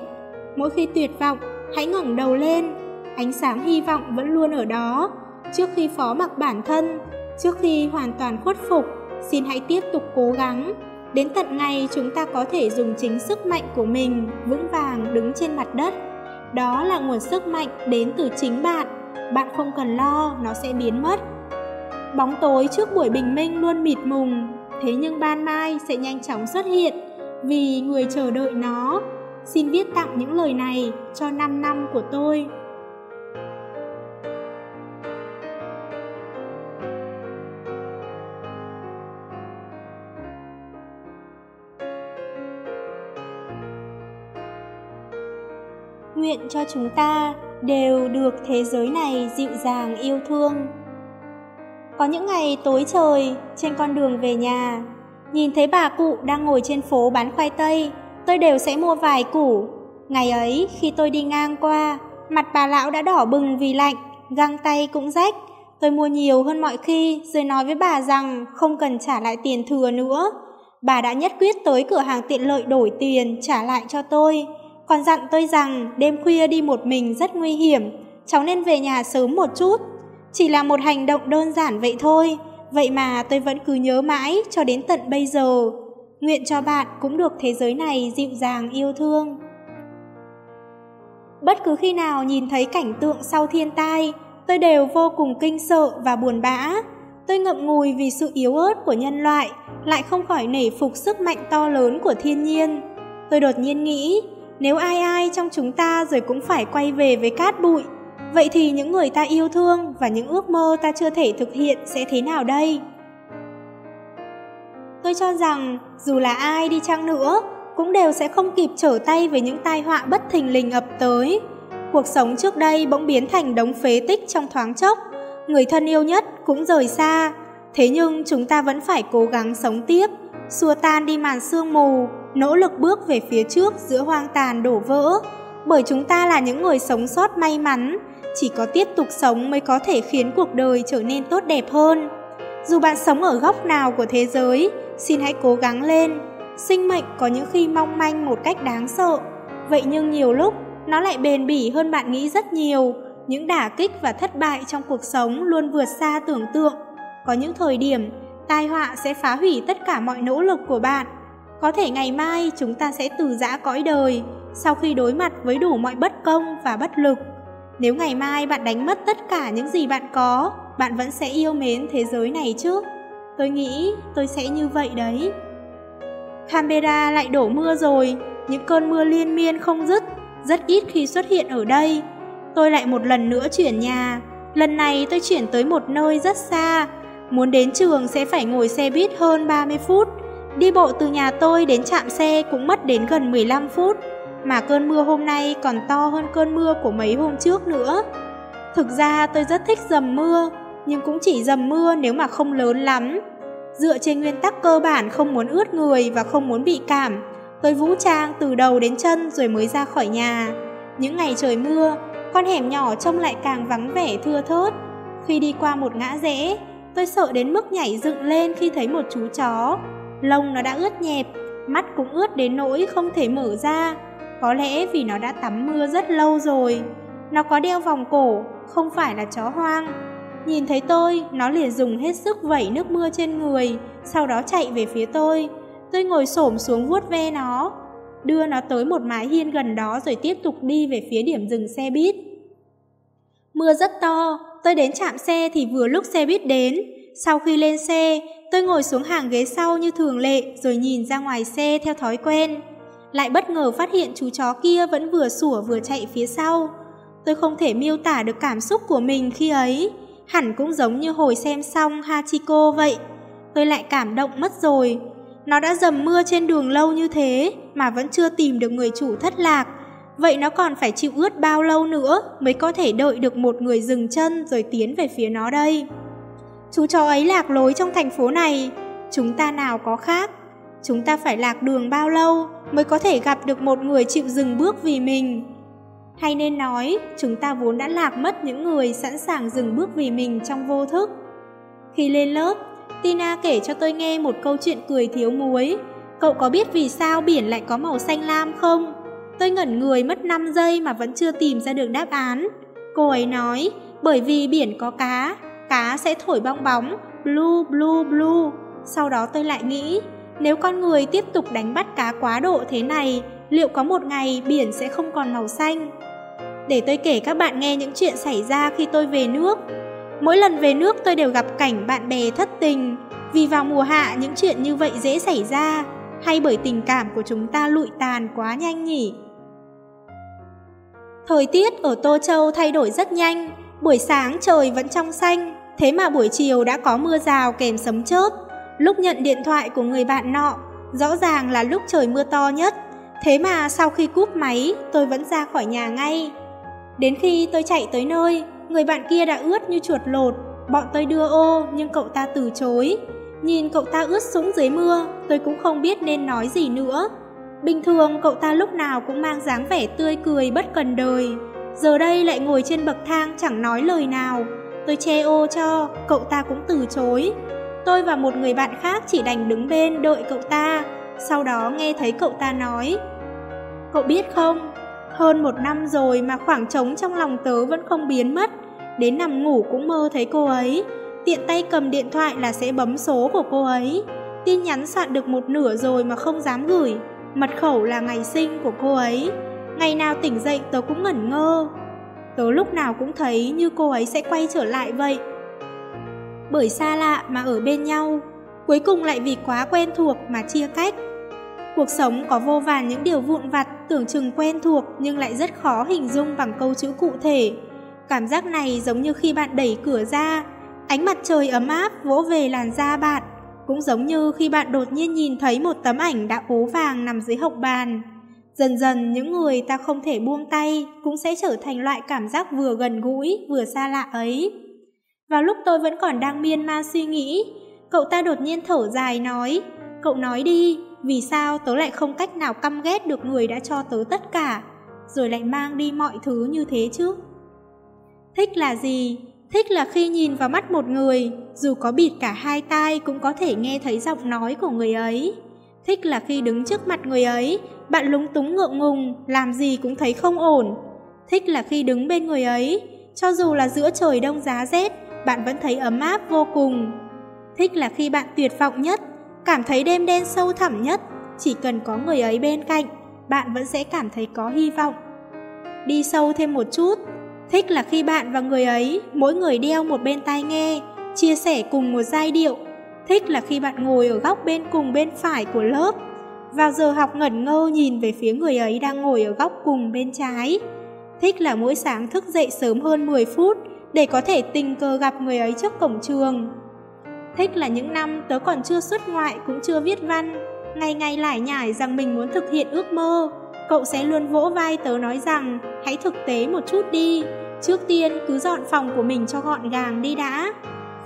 Mỗi khi tuyệt vọng, hãy ngẩng đầu lên, ánh sáng hy vọng vẫn luôn ở đó. Trước khi phó mặc bản thân, trước khi hoàn toàn khuất phục, xin hãy tiếp tục cố gắng. Đến tận ngày chúng ta có thể dùng chính sức mạnh của mình vững vàng đứng trên mặt đất. Đó là nguồn sức mạnh đến từ chính bạn. Bạn không cần lo, nó sẽ biến mất. Bóng tối trước buổi bình minh luôn mịt mùng, thế nhưng ban mai sẽ nhanh chóng xuất hiện vì người chờ đợi nó. Xin viết tặng những lời này cho 5 năm của tôi. Nguyện cho chúng ta đều được thế giới này dịu dàng yêu thương. Có những ngày tối trời, trên con đường về nhà, nhìn thấy bà cụ đang ngồi trên phố bán khoai tây, tôi đều sẽ mua vài củ. Ngày ấy, khi tôi đi ngang qua, mặt bà lão đã đỏ bừng vì lạnh, găng tay cũng rách. Tôi mua nhiều hơn mọi khi, rồi nói với bà rằng không cần trả lại tiền thừa nữa. Bà đã nhất quyết tới cửa hàng tiện lợi đổi tiền trả lại cho tôi. Còn dặn tôi rằng đêm khuya đi một mình rất nguy hiểm, cháu nên về nhà sớm một chút. Chỉ là một hành động đơn giản vậy thôi, vậy mà tôi vẫn cứ nhớ mãi cho đến tận bây giờ. Nguyện cho bạn cũng được thế giới này dịu dàng yêu thương. Bất cứ khi nào nhìn thấy cảnh tượng sau thiên tai, tôi đều vô cùng kinh sợ và buồn bã. Tôi ngậm ngùi vì sự yếu ớt của nhân loại, lại không khỏi nể phục sức mạnh to lớn của thiên nhiên. Tôi đột nhiên nghĩ, nếu ai ai trong chúng ta rồi cũng phải quay về với cát bụi, Vậy thì những người ta yêu thương và những ước mơ ta chưa thể thực hiện sẽ thế nào đây? Tôi cho rằng dù là ai đi chăng nữa cũng đều sẽ không kịp trở tay với những tai họa bất thình lình ập tới. Cuộc sống trước đây bỗng biến thành đống phế tích trong thoáng chốc, người thân yêu nhất cũng rời xa. Thế nhưng chúng ta vẫn phải cố gắng sống tiếp, xua tan đi màn sương mù, nỗ lực bước về phía trước giữa hoang tàn đổ vỡ. Bởi chúng ta là những người sống sót may mắn, chỉ có tiếp tục sống mới có thể khiến cuộc đời trở nên tốt đẹp hơn. Dù bạn sống ở góc nào của thế giới, xin hãy cố gắng lên. Sinh mệnh có những khi mong manh một cách đáng sợ, vậy nhưng nhiều lúc nó lại bền bỉ hơn bạn nghĩ rất nhiều. Những đả kích và thất bại trong cuộc sống luôn vượt xa tưởng tượng. Có những thời điểm, tai họa sẽ phá hủy tất cả mọi nỗ lực của bạn. Có thể ngày mai chúng ta sẽ từ giã cõi đời sau khi đối mặt với đủ mọi bất công và bất lực. Nếu ngày mai bạn đánh mất tất cả những gì bạn có, bạn vẫn sẽ yêu mến thế giới này chứ? Tôi nghĩ tôi sẽ như vậy đấy. Canberra lại đổ mưa rồi, những cơn mưa liên miên không dứt, rất ít khi xuất hiện ở đây. Tôi lại một lần nữa chuyển nhà, lần này tôi chuyển tới một nơi rất xa, muốn đến trường sẽ phải ngồi xe buýt hơn 30 phút, đi bộ từ nhà tôi đến trạm xe cũng mất đến gần 15 phút, mà cơn mưa hôm nay còn to hơn cơn mưa của mấy hôm trước nữa. Thực ra tôi rất thích dầm mưa, nhưng cũng chỉ dầm mưa nếu mà không lớn lắm. Dựa trên nguyên tắc cơ bản không muốn ướt người và không muốn bị cảm, tôi vũ trang từ đầu đến chân rồi mới ra khỏi nhà. Những ngày trời mưa, con hẻm nhỏ trông lại càng vắng vẻ thưa thớt. Khi đi qua một ngã rẽ, tôi sợ đến mức nhảy dựng lên khi thấy một chú chó. Lông nó đã ướt nhẹp, mắt cũng ướt đến nỗi không thể mở ra. Có lẽ vì nó đã tắm mưa rất lâu rồi. Nó có đeo vòng cổ, không phải là chó hoang. Nhìn thấy tôi, nó liền dùng hết sức vẩy nước mưa trên người, sau đó chạy về phía tôi. Tôi ngồi xổm xuống vuốt ve nó, đưa nó tới một mái hiên gần đó rồi tiếp tục đi về phía điểm dừng xe buýt. Mưa rất to, tôi đến trạm xe thì vừa lúc xe buýt đến. Sau khi lên xe, tôi ngồi xuống hàng ghế sau như thường lệ, rồi nhìn ra ngoài xe theo thói quen. Lại bất ngờ phát hiện chú chó kia vẫn vừa sủa vừa chạy phía sau. Tôi không thể miêu tả được cảm xúc của mình khi ấy hẳn cũng giống như hồi xem xong Hachiko vậy. Tôi lại cảm động mất rồi. Nó đã dầm mưa trên đường lâu như thế mà vẫn chưa tìm được người chủ thất lạc. Vậy nó còn phải chịu ướt bao lâu nữa mới có thể đợi được một người dừng chân rồi tiến về phía nó đây. Chú chó ấy lạc lối trong thành phố này, chúng ta nào có khác. Chúng ta phải lạc đường bao lâu mới có thể gặp được một người chịu dừng bước vì mình. Hay nên nói, chúng ta vốn đã lạc mất những người sẵn sàng dừng bước vì mình trong vô thức. Khi lên lớp, Tina kể cho tôi nghe một câu chuyện cười thiếu muối. Cậu có biết vì sao biển lại có màu xanh lam không? Tôi ngẩn người mất 5 giây mà vẫn chưa tìm ra được đáp án. Cô ấy nói, bởi vì biển có cá, cá sẽ thổi bong bóng, blue, blue, blue. Sau đó tôi lại nghĩ, nếu con người tiếp tục đánh bắt cá quá độ thế này, liệu có một ngày biển sẽ không còn màu xanh? để tôi kể các bạn nghe những chuyện xảy ra khi tôi về nước. Mỗi lần về nước tôi đều gặp cảnh bạn bè thất tình, vì vào mùa hạ những chuyện như vậy dễ xảy ra, hay bởi tình cảm của chúng ta lụi tàn quá nhanh nhỉ? Thời tiết ở Tô Châu thay đổi rất nhanh, buổi sáng trời vẫn trong xanh, thế mà buổi chiều đã có mưa rào kèm sấm chớp. Lúc nhận điện thoại của người bạn nọ, rõ ràng là lúc trời mưa to nhất, thế mà sau khi cúp máy tôi vẫn ra khỏi nhà ngay. Đến khi tôi chạy tới nơi, người bạn kia đã ướt như chuột lột, bọn tôi đưa ô nhưng cậu ta từ chối. Nhìn cậu ta ướt sũng dưới mưa, tôi cũng không biết nên nói gì nữa. Bình thường cậu ta lúc nào cũng mang dáng vẻ tươi cười bất cần đời. Giờ đây lại ngồi trên bậc thang chẳng nói lời nào. Tôi che ô cho, cậu ta cũng từ chối. Tôi và một người bạn khác chỉ đành đứng bên đợi cậu ta. Sau đó nghe thấy cậu ta nói Cậu biết không, hơn một năm rồi mà khoảng trống trong lòng tớ vẫn không biến mất. Đến nằm ngủ cũng mơ thấy cô ấy. Tiện tay cầm điện thoại là sẽ bấm số của cô ấy. Tin nhắn soạn được một nửa rồi mà không dám gửi. Mật khẩu là ngày sinh của cô ấy. Ngày nào tỉnh dậy tớ cũng ngẩn ngơ. Tớ lúc nào cũng thấy như cô ấy sẽ quay trở lại vậy. Bởi xa lạ mà ở bên nhau, cuối cùng lại vì quá quen thuộc mà chia cách. Cuộc sống có vô vàn những điều vụn vặt tưởng chừng quen thuộc nhưng lại rất khó hình dung bằng câu chữ cụ thể. Cảm giác này giống như khi bạn đẩy cửa ra, ánh mặt trời ấm áp vỗ về làn da bạn, cũng giống như khi bạn đột nhiên nhìn thấy một tấm ảnh đã ố vàng nằm dưới hộc bàn. Dần dần những người ta không thể buông tay cũng sẽ trở thành loại cảm giác vừa gần gũi vừa xa lạ ấy. Vào lúc tôi vẫn còn đang miên man suy nghĩ, cậu ta đột nhiên thở dài nói, cậu nói đi, vì sao tớ lại không cách nào căm ghét được người đã cho tớ tất cả, rồi lại mang đi mọi thứ như thế chứ? Thích là gì? Thích là khi nhìn vào mắt một người, dù có bịt cả hai tai cũng có thể nghe thấy giọng nói của người ấy. Thích là khi đứng trước mặt người ấy, bạn lúng túng ngượng ngùng, làm gì cũng thấy không ổn. Thích là khi đứng bên người ấy, cho dù là giữa trời đông giá rét, bạn vẫn thấy ấm áp vô cùng. Thích là khi bạn tuyệt vọng nhất, cảm thấy đêm đen sâu thẳm nhất, chỉ cần có người ấy bên cạnh, bạn vẫn sẽ cảm thấy có hy vọng. Đi sâu thêm một chút, thích là khi bạn và người ấy, mỗi người đeo một bên tai nghe, chia sẻ cùng một giai điệu. Thích là khi bạn ngồi ở góc bên cùng bên phải của lớp, vào giờ học ngẩn ngơ nhìn về phía người ấy đang ngồi ở góc cùng bên trái. Thích là mỗi sáng thức dậy sớm hơn 10 phút để có thể tình cờ gặp người ấy trước cổng trường. Thích là những năm tớ còn chưa xuất ngoại cũng chưa viết văn, ngày ngày lải nhải rằng mình muốn thực hiện ước mơ. Cậu sẽ luôn vỗ vai tớ nói rằng hãy thực tế một chút đi, trước tiên cứ dọn phòng của mình cho gọn gàng đi đã.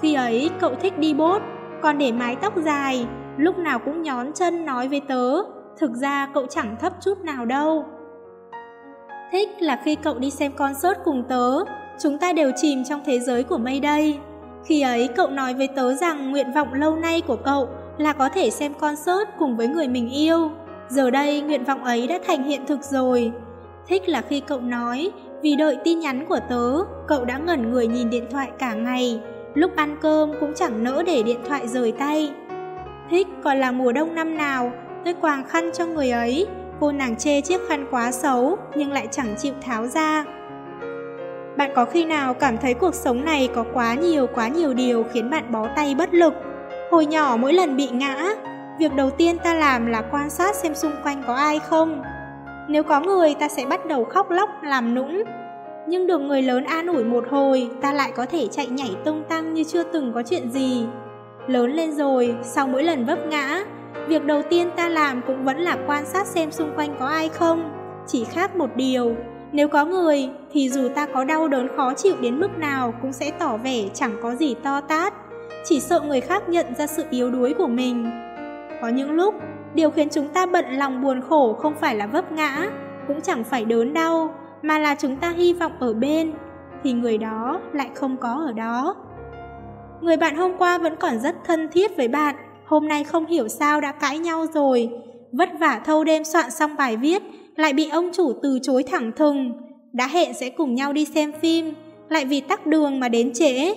Khi ấy cậu thích đi bốt, còn để mái tóc dài, lúc nào cũng nhón chân nói với tớ, thực ra cậu chẳng thấp chút nào đâu. Thích là khi cậu đi xem concert cùng tớ, chúng ta đều chìm trong thế giới của mây đây. Khi ấy cậu nói với tớ rằng nguyện vọng lâu nay của cậu là có thể xem concert cùng với người mình yêu. Giờ đây nguyện vọng ấy đã thành hiện thực rồi. Thích là khi cậu nói, vì đợi tin nhắn của tớ, cậu đã ngẩn người nhìn điện thoại cả ngày. Lúc ăn cơm cũng chẳng nỡ để điện thoại rời tay. Thích còn là mùa đông năm nào, tôi quàng khăn cho người ấy. Cô nàng chê chiếc khăn quá xấu, nhưng lại chẳng chịu tháo ra. Bạn có khi nào cảm thấy cuộc sống này có quá nhiều quá nhiều điều khiến bạn bó tay bất lực? Hồi nhỏ mỗi lần bị ngã, việc đầu tiên ta làm là quan sát xem xung quanh có ai không. Nếu có người ta sẽ bắt đầu khóc lóc làm nũng. Nhưng được người lớn an ủi một hồi, ta lại có thể chạy nhảy tung tăng như chưa từng có chuyện gì. Lớn lên rồi, sau mỗi lần vấp ngã, việc đầu tiên ta làm cũng vẫn là quan sát xem xung quanh có ai không. Chỉ khác một điều, nếu có người thì dù ta có đau đớn khó chịu đến mức nào cũng sẽ tỏ vẻ chẳng có gì to tát, chỉ sợ người khác nhận ra sự yếu đuối của mình. Có những lúc, điều khiến chúng ta bận lòng buồn khổ không phải là vấp ngã, cũng chẳng phải đớn đau, mà là chúng ta hy vọng ở bên, thì người đó lại không có ở đó. Người bạn hôm qua vẫn còn rất thân thiết với bạn, hôm nay không hiểu sao đã cãi nhau rồi, vất vả thâu đêm soạn xong bài viết, lại bị ông chủ từ chối thẳng thừng. Đã hẹn sẽ cùng nhau đi xem phim, lại vì tắc đường mà đến trễ.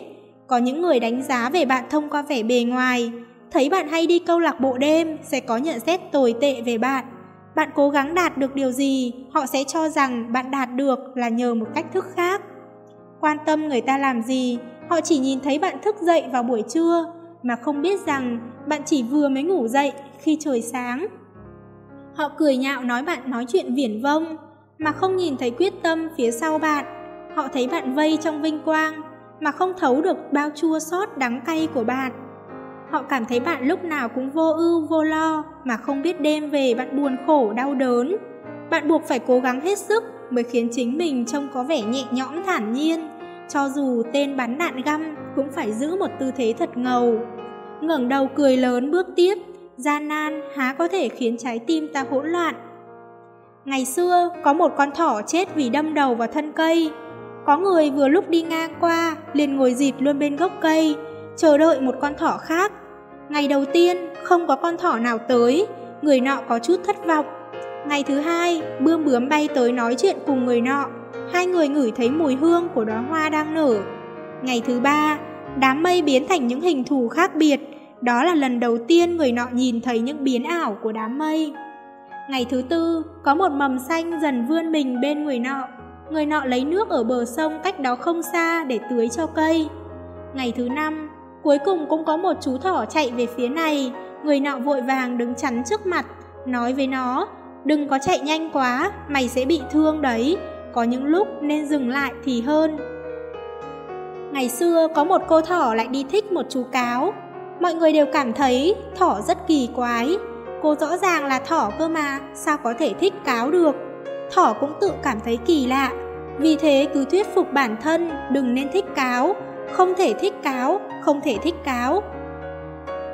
Có những người đánh giá về bạn thông qua vẻ bề ngoài, thấy bạn hay đi câu lạc bộ đêm sẽ có nhận xét tồi tệ về bạn. Bạn cố gắng đạt được điều gì, họ sẽ cho rằng bạn đạt được là nhờ một cách thức khác. Quan tâm người ta làm gì, họ chỉ nhìn thấy bạn thức dậy vào buổi trưa, mà không biết rằng bạn chỉ vừa mới ngủ dậy khi trời sáng. Họ cười nhạo nói bạn nói chuyện viển vông, mà không nhìn thấy quyết tâm phía sau bạn. Họ thấy bạn vây trong vinh quang, mà không thấu được bao chua xót đắng cay của bạn. Họ cảm thấy bạn lúc nào cũng vô ưu vô lo, mà không biết đêm về bạn buồn khổ đau đớn. Bạn buộc phải cố gắng hết sức mới khiến chính mình trông có vẻ nhẹ nhõm thản nhiên, cho dù tên bắn đạn găm cũng phải giữ một tư thế thật ngầu. ngẩng đầu cười lớn bước tiếp, gian nan há có thể khiến trái tim ta hỗn loạn. Ngày xưa, có một con thỏ chết vì đâm đầu vào thân cây. Có người vừa lúc đi ngang qua, liền ngồi dịt luôn bên gốc cây, chờ đợi một con thỏ khác. Ngày đầu tiên, không có con thỏ nào tới, người nọ có chút thất vọng. Ngày thứ hai, bươm bướm bay tới nói chuyện cùng người nọ. Hai người ngửi thấy mùi hương của đóa hoa đang nở. Ngày thứ ba, đám mây biến thành những hình thù khác biệt, đó là lần đầu tiên người nọ nhìn thấy những biến ảo của đám mây. Ngày thứ tư, có một mầm xanh dần vươn mình bên người nọ. Người nọ lấy nước ở bờ sông cách đó không xa để tưới cho cây. Ngày thứ năm, cuối cùng cũng có một chú thỏ chạy về phía này. Người nọ vội vàng đứng chắn trước mặt, nói với nó, đừng có chạy nhanh quá, mày sẽ bị thương đấy. Có những lúc nên dừng lại thì hơn. Ngày xưa có một cô thỏ lại đi thích một chú cáo. Mọi người đều cảm thấy thỏ rất kỳ quái. Cô rõ ràng là thỏ cơ mà, sao có thể thích cáo được? Thỏ cũng tự cảm thấy kỳ lạ. Vì thế cứ thuyết phục bản thân đừng nên thích cáo, không thể thích cáo, không thể thích cáo.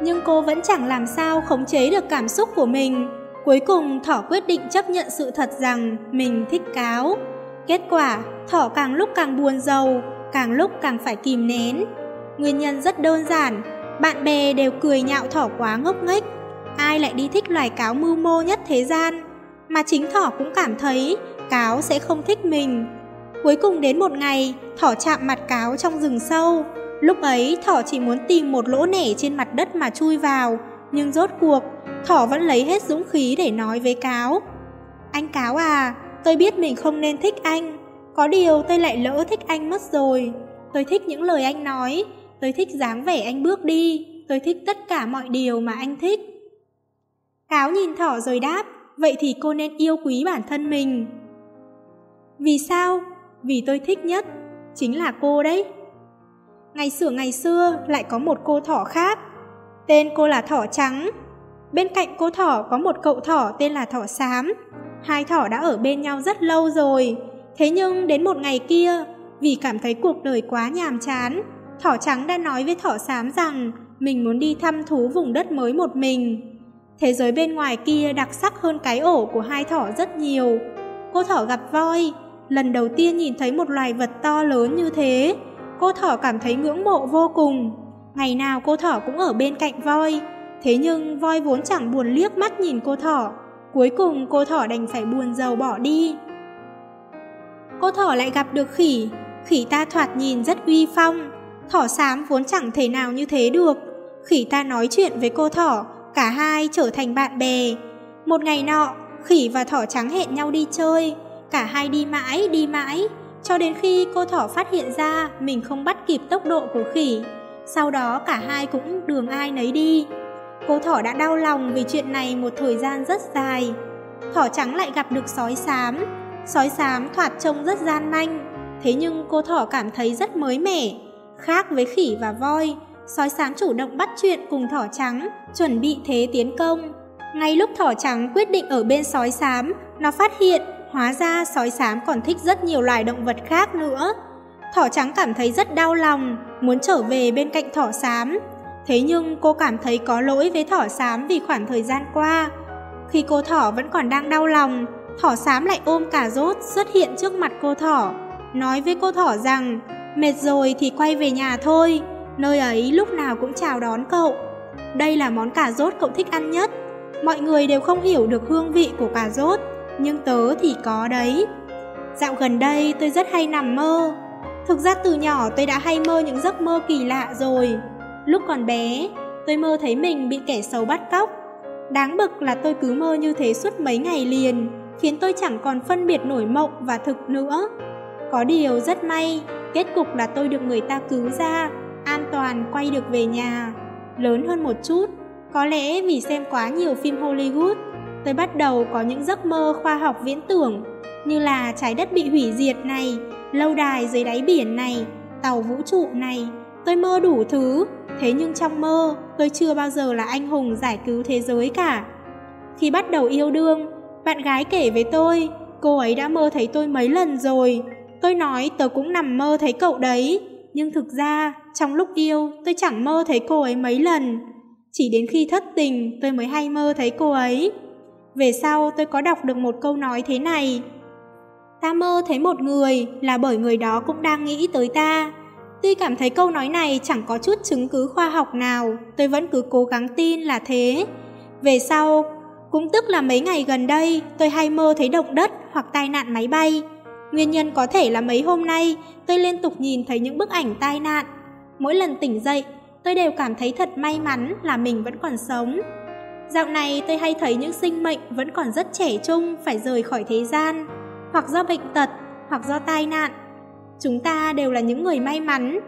Nhưng cô vẫn chẳng làm sao khống chế được cảm xúc của mình. Cuối cùng thỏ quyết định chấp nhận sự thật rằng mình thích cáo. Kết quả, thỏ càng lúc càng buồn giàu, càng lúc càng phải kìm nén. Nguyên nhân rất đơn giản, bạn bè đều cười nhạo thỏ quá ngốc nghếch. Ai lại đi thích loài cáo mưu mô nhất thế gian? Mà chính thỏ cũng cảm thấy cáo sẽ không thích mình. Cuối cùng đến một ngày, thỏ chạm mặt cáo trong rừng sâu. Lúc ấy, thỏ chỉ muốn tìm một lỗ nẻ trên mặt đất mà chui vào. Nhưng rốt cuộc, thỏ vẫn lấy hết dũng khí để nói với cáo. Anh cáo à, tôi biết mình không nên thích anh. Có điều tôi lại lỡ thích anh mất rồi. Tôi thích những lời anh nói, tôi thích dáng vẻ anh bước đi, tôi thích tất cả mọi điều mà anh thích. Cáo nhìn thỏ rồi đáp, vậy thì cô nên yêu quý bản thân mình. Vì sao? Vì tôi thích nhất, chính là cô đấy. Ngày xưa ngày xưa lại có một cô thỏ khác, tên cô là thỏ trắng. Bên cạnh cô thỏ có một cậu thỏ tên là thỏ xám. Hai thỏ đã ở bên nhau rất lâu rồi, thế nhưng đến một ngày kia, vì cảm thấy cuộc đời quá nhàm chán, thỏ trắng đã nói với thỏ xám rằng mình muốn đi thăm thú vùng đất mới một mình. Thế giới bên ngoài kia đặc sắc hơn cái ổ của hai thỏ rất nhiều. Cô thỏ gặp voi, lần đầu tiên nhìn thấy một loài vật to lớn như thế. Cô thỏ cảm thấy ngưỡng mộ vô cùng. Ngày nào cô thỏ cũng ở bên cạnh voi. Thế nhưng voi vốn chẳng buồn liếc mắt nhìn cô thỏ. Cuối cùng cô thỏ đành phải buồn giàu bỏ đi. Cô thỏ lại gặp được khỉ. Khỉ ta thoạt nhìn rất uy phong. Thỏ xám vốn chẳng thể nào như thế được. Khỉ ta nói chuyện với cô thỏ cả hai trở thành bạn bè. Một ngày nọ, khỉ và thỏ trắng hẹn nhau đi chơi, cả hai đi mãi đi mãi, cho đến khi cô thỏ phát hiện ra mình không bắt kịp tốc độ của khỉ. Sau đó cả hai cũng đường ai nấy đi. Cô thỏ đã đau lòng vì chuyện này một thời gian rất dài. Thỏ trắng lại gặp được sói xám. Sói xám thoạt trông rất gian manh, thế nhưng cô thỏ cảm thấy rất mới mẻ. Khác với khỉ và voi, sói xám chủ động bắt chuyện cùng thỏ trắng, chuẩn bị thế tiến công. Ngay lúc thỏ trắng quyết định ở bên sói xám, nó phát hiện hóa ra sói xám còn thích rất nhiều loài động vật khác nữa. Thỏ trắng cảm thấy rất đau lòng, muốn trở về bên cạnh thỏ xám. Thế nhưng cô cảm thấy có lỗi với thỏ xám vì khoảng thời gian qua. Khi cô thỏ vẫn còn đang đau lòng, thỏ xám lại ôm cà rốt xuất hiện trước mặt cô thỏ, nói với cô thỏ rằng mệt rồi thì quay về nhà thôi nơi ấy lúc nào cũng chào đón cậu. Đây là món cà rốt cậu thích ăn nhất. Mọi người đều không hiểu được hương vị của cà rốt, nhưng tớ thì có đấy. Dạo gần đây tôi rất hay nằm mơ. Thực ra từ nhỏ tôi đã hay mơ những giấc mơ kỳ lạ rồi. Lúc còn bé, tôi mơ thấy mình bị kẻ xấu bắt cóc. Đáng bực là tôi cứ mơ như thế suốt mấy ngày liền, khiến tôi chẳng còn phân biệt nổi mộng và thực nữa. Có điều rất may, kết cục là tôi được người ta cứu ra an toàn quay được về nhà. Lớn hơn một chút, có lẽ vì xem quá nhiều phim Hollywood, tôi bắt đầu có những giấc mơ khoa học viễn tưởng, như là trái đất bị hủy diệt này, lâu đài dưới đáy biển này, tàu vũ trụ này. Tôi mơ đủ thứ, thế nhưng trong mơ, tôi chưa bao giờ là anh hùng giải cứu thế giới cả. Khi bắt đầu yêu đương, bạn gái kể với tôi, cô ấy đã mơ thấy tôi mấy lần rồi. Tôi nói tớ cũng nằm mơ thấy cậu đấy, nhưng thực ra trong lúc yêu tôi chẳng mơ thấy cô ấy mấy lần. Chỉ đến khi thất tình tôi mới hay mơ thấy cô ấy. Về sau tôi có đọc được một câu nói thế này. Ta mơ thấy một người là bởi người đó cũng đang nghĩ tới ta. Tuy cảm thấy câu nói này chẳng có chút chứng cứ khoa học nào, tôi vẫn cứ cố gắng tin là thế. Về sau, cũng tức là mấy ngày gần đây tôi hay mơ thấy động đất hoặc tai nạn máy bay. Nguyên nhân có thể là mấy hôm nay tôi liên tục nhìn thấy những bức ảnh tai nạn. Mỗi lần tỉnh dậy, tôi đều cảm thấy thật may mắn là mình vẫn còn sống. Dạo này tôi hay thấy những sinh mệnh vẫn còn rất trẻ trung phải rời khỏi thế gian, hoặc do bệnh tật, hoặc do tai nạn. Chúng ta đều là những người may mắn.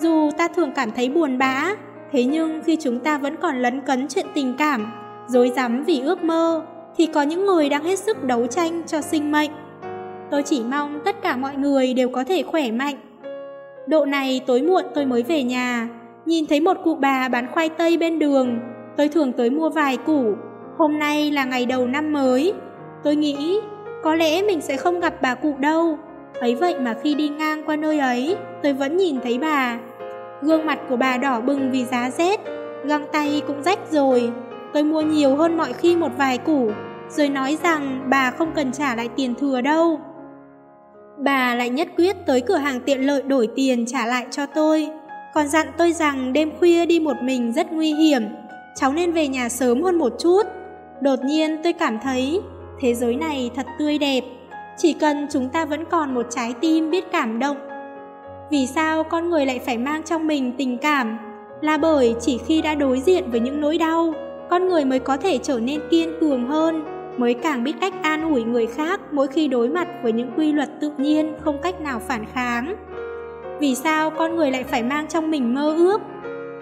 Dù ta thường cảm thấy buồn bã, thế nhưng khi chúng ta vẫn còn lấn cấn chuyện tình cảm, dối rắm vì ước mơ, thì có những người đang hết sức đấu tranh cho sinh mệnh. Tôi chỉ mong tất cả mọi người đều có thể khỏe mạnh. Độ này tối muộn tôi mới về nhà, nhìn thấy một cụ bà bán khoai tây bên đường. Tôi thường tới mua vài củ. Hôm nay là ngày đầu năm mới. Tôi nghĩ có lẽ mình sẽ không gặp bà cụ đâu. Ấy vậy mà khi đi ngang qua nơi ấy, tôi vẫn nhìn thấy bà. Gương mặt của bà đỏ bừng vì giá rét, găng tay cũng rách rồi. Tôi mua nhiều hơn mọi khi một vài củ, rồi nói rằng bà không cần trả lại tiền thừa đâu. Bà lại nhất quyết tới cửa hàng tiện lợi đổi tiền trả lại cho tôi, còn dặn tôi rằng đêm khuya đi một mình rất nguy hiểm, cháu nên về nhà sớm hơn một chút. Đột nhiên tôi cảm thấy thế giới này thật tươi đẹp, chỉ cần chúng ta vẫn còn một trái tim biết cảm động. Vì sao con người lại phải mang trong mình tình cảm? Là bởi chỉ khi đã đối diện với những nỗi đau, con người mới có thể trở nên kiên cường hơn, mới càng biết cách an ủi người khác mỗi khi đối mặt với những quy luật tự nhiên không cách nào phản kháng. Vì sao con người lại phải mang trong mình mơ ước?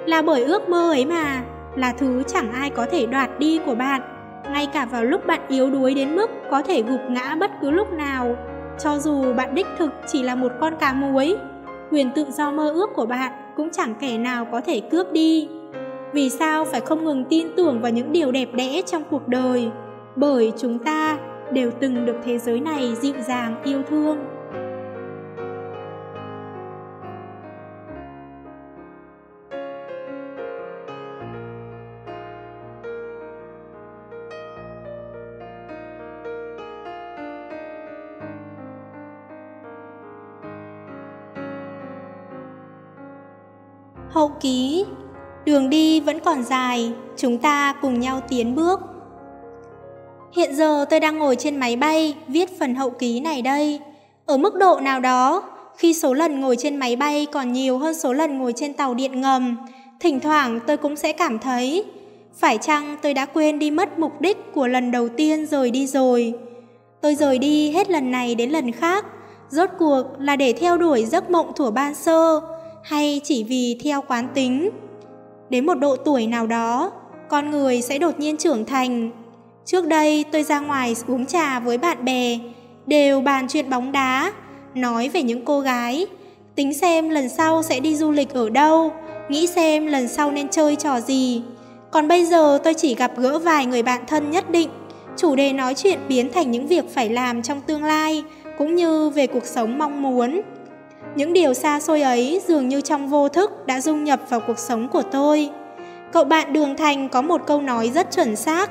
Là bởi ước mơ ấy mà, là thứ chẳng ai có thể đoạt đi của bạn, ngay cả vào lúc bạn yếu đuối đến mức có thể gục ngã bất cứ lúc nào, cho dù bạn đích thực chỉ là một con cá muối, quyền tự do mơ ước của bạn cũng chẳng kẻ nào có thể cướp đi. Vì sao phải không ngừng tin tưởng vào những điều đẹp đẽ trong cuộc đời? Bởi chúng ta đều từng được thế giới này dịu dàng yêu thương. Hậu ký Đường đi vẫn còn dài, chúng ta cùng nhau tiến bước. Hiện giờ tôi đang ngồi trên máy bay, viết phần hậu ký này đây. Ở mức độ nào đó, khi số lần ngồi trên máy bay còn nhiều hơn số lần ngồi trên tàu điện ngầm, thỉnh thoảng tôi cũng sẽ cảm thấy, phải chăng tôi đã quên đi mất mục đích của lần đầu tiên rời đi rồi. Tôi rời đi hết lần này đến lần khác, rốt cuộc là để theo đuổi giấc mộng thủa ban sơ, hay chỉ vì theo quán tính. Đến một độ tuổi nào đó, con người sẽ đột nhiên trưởng thành. Trước đây tôi ra ngoài uống trà với bạn bè, đều bàn chuyện bóng đá, nói về những cô gái, tính xem lần sau sẽ đi du lịch ở đâu, nghĩ xem lần sau nên chơi trò gì. Còn bây giờ tôi chỉ gặp gỡ vài người bạn thân nhất định, chủ đề nói chuyện biến thành những việc phải làm trong tương lai, cũng như về cuộc sống mong muốn. Những điều xa xôi ấy dường như trong vô thức đã dung nhập vào cuộc sống của tôi. Cậu bạn Đường Thành có một câu nói rất chuẩn xác.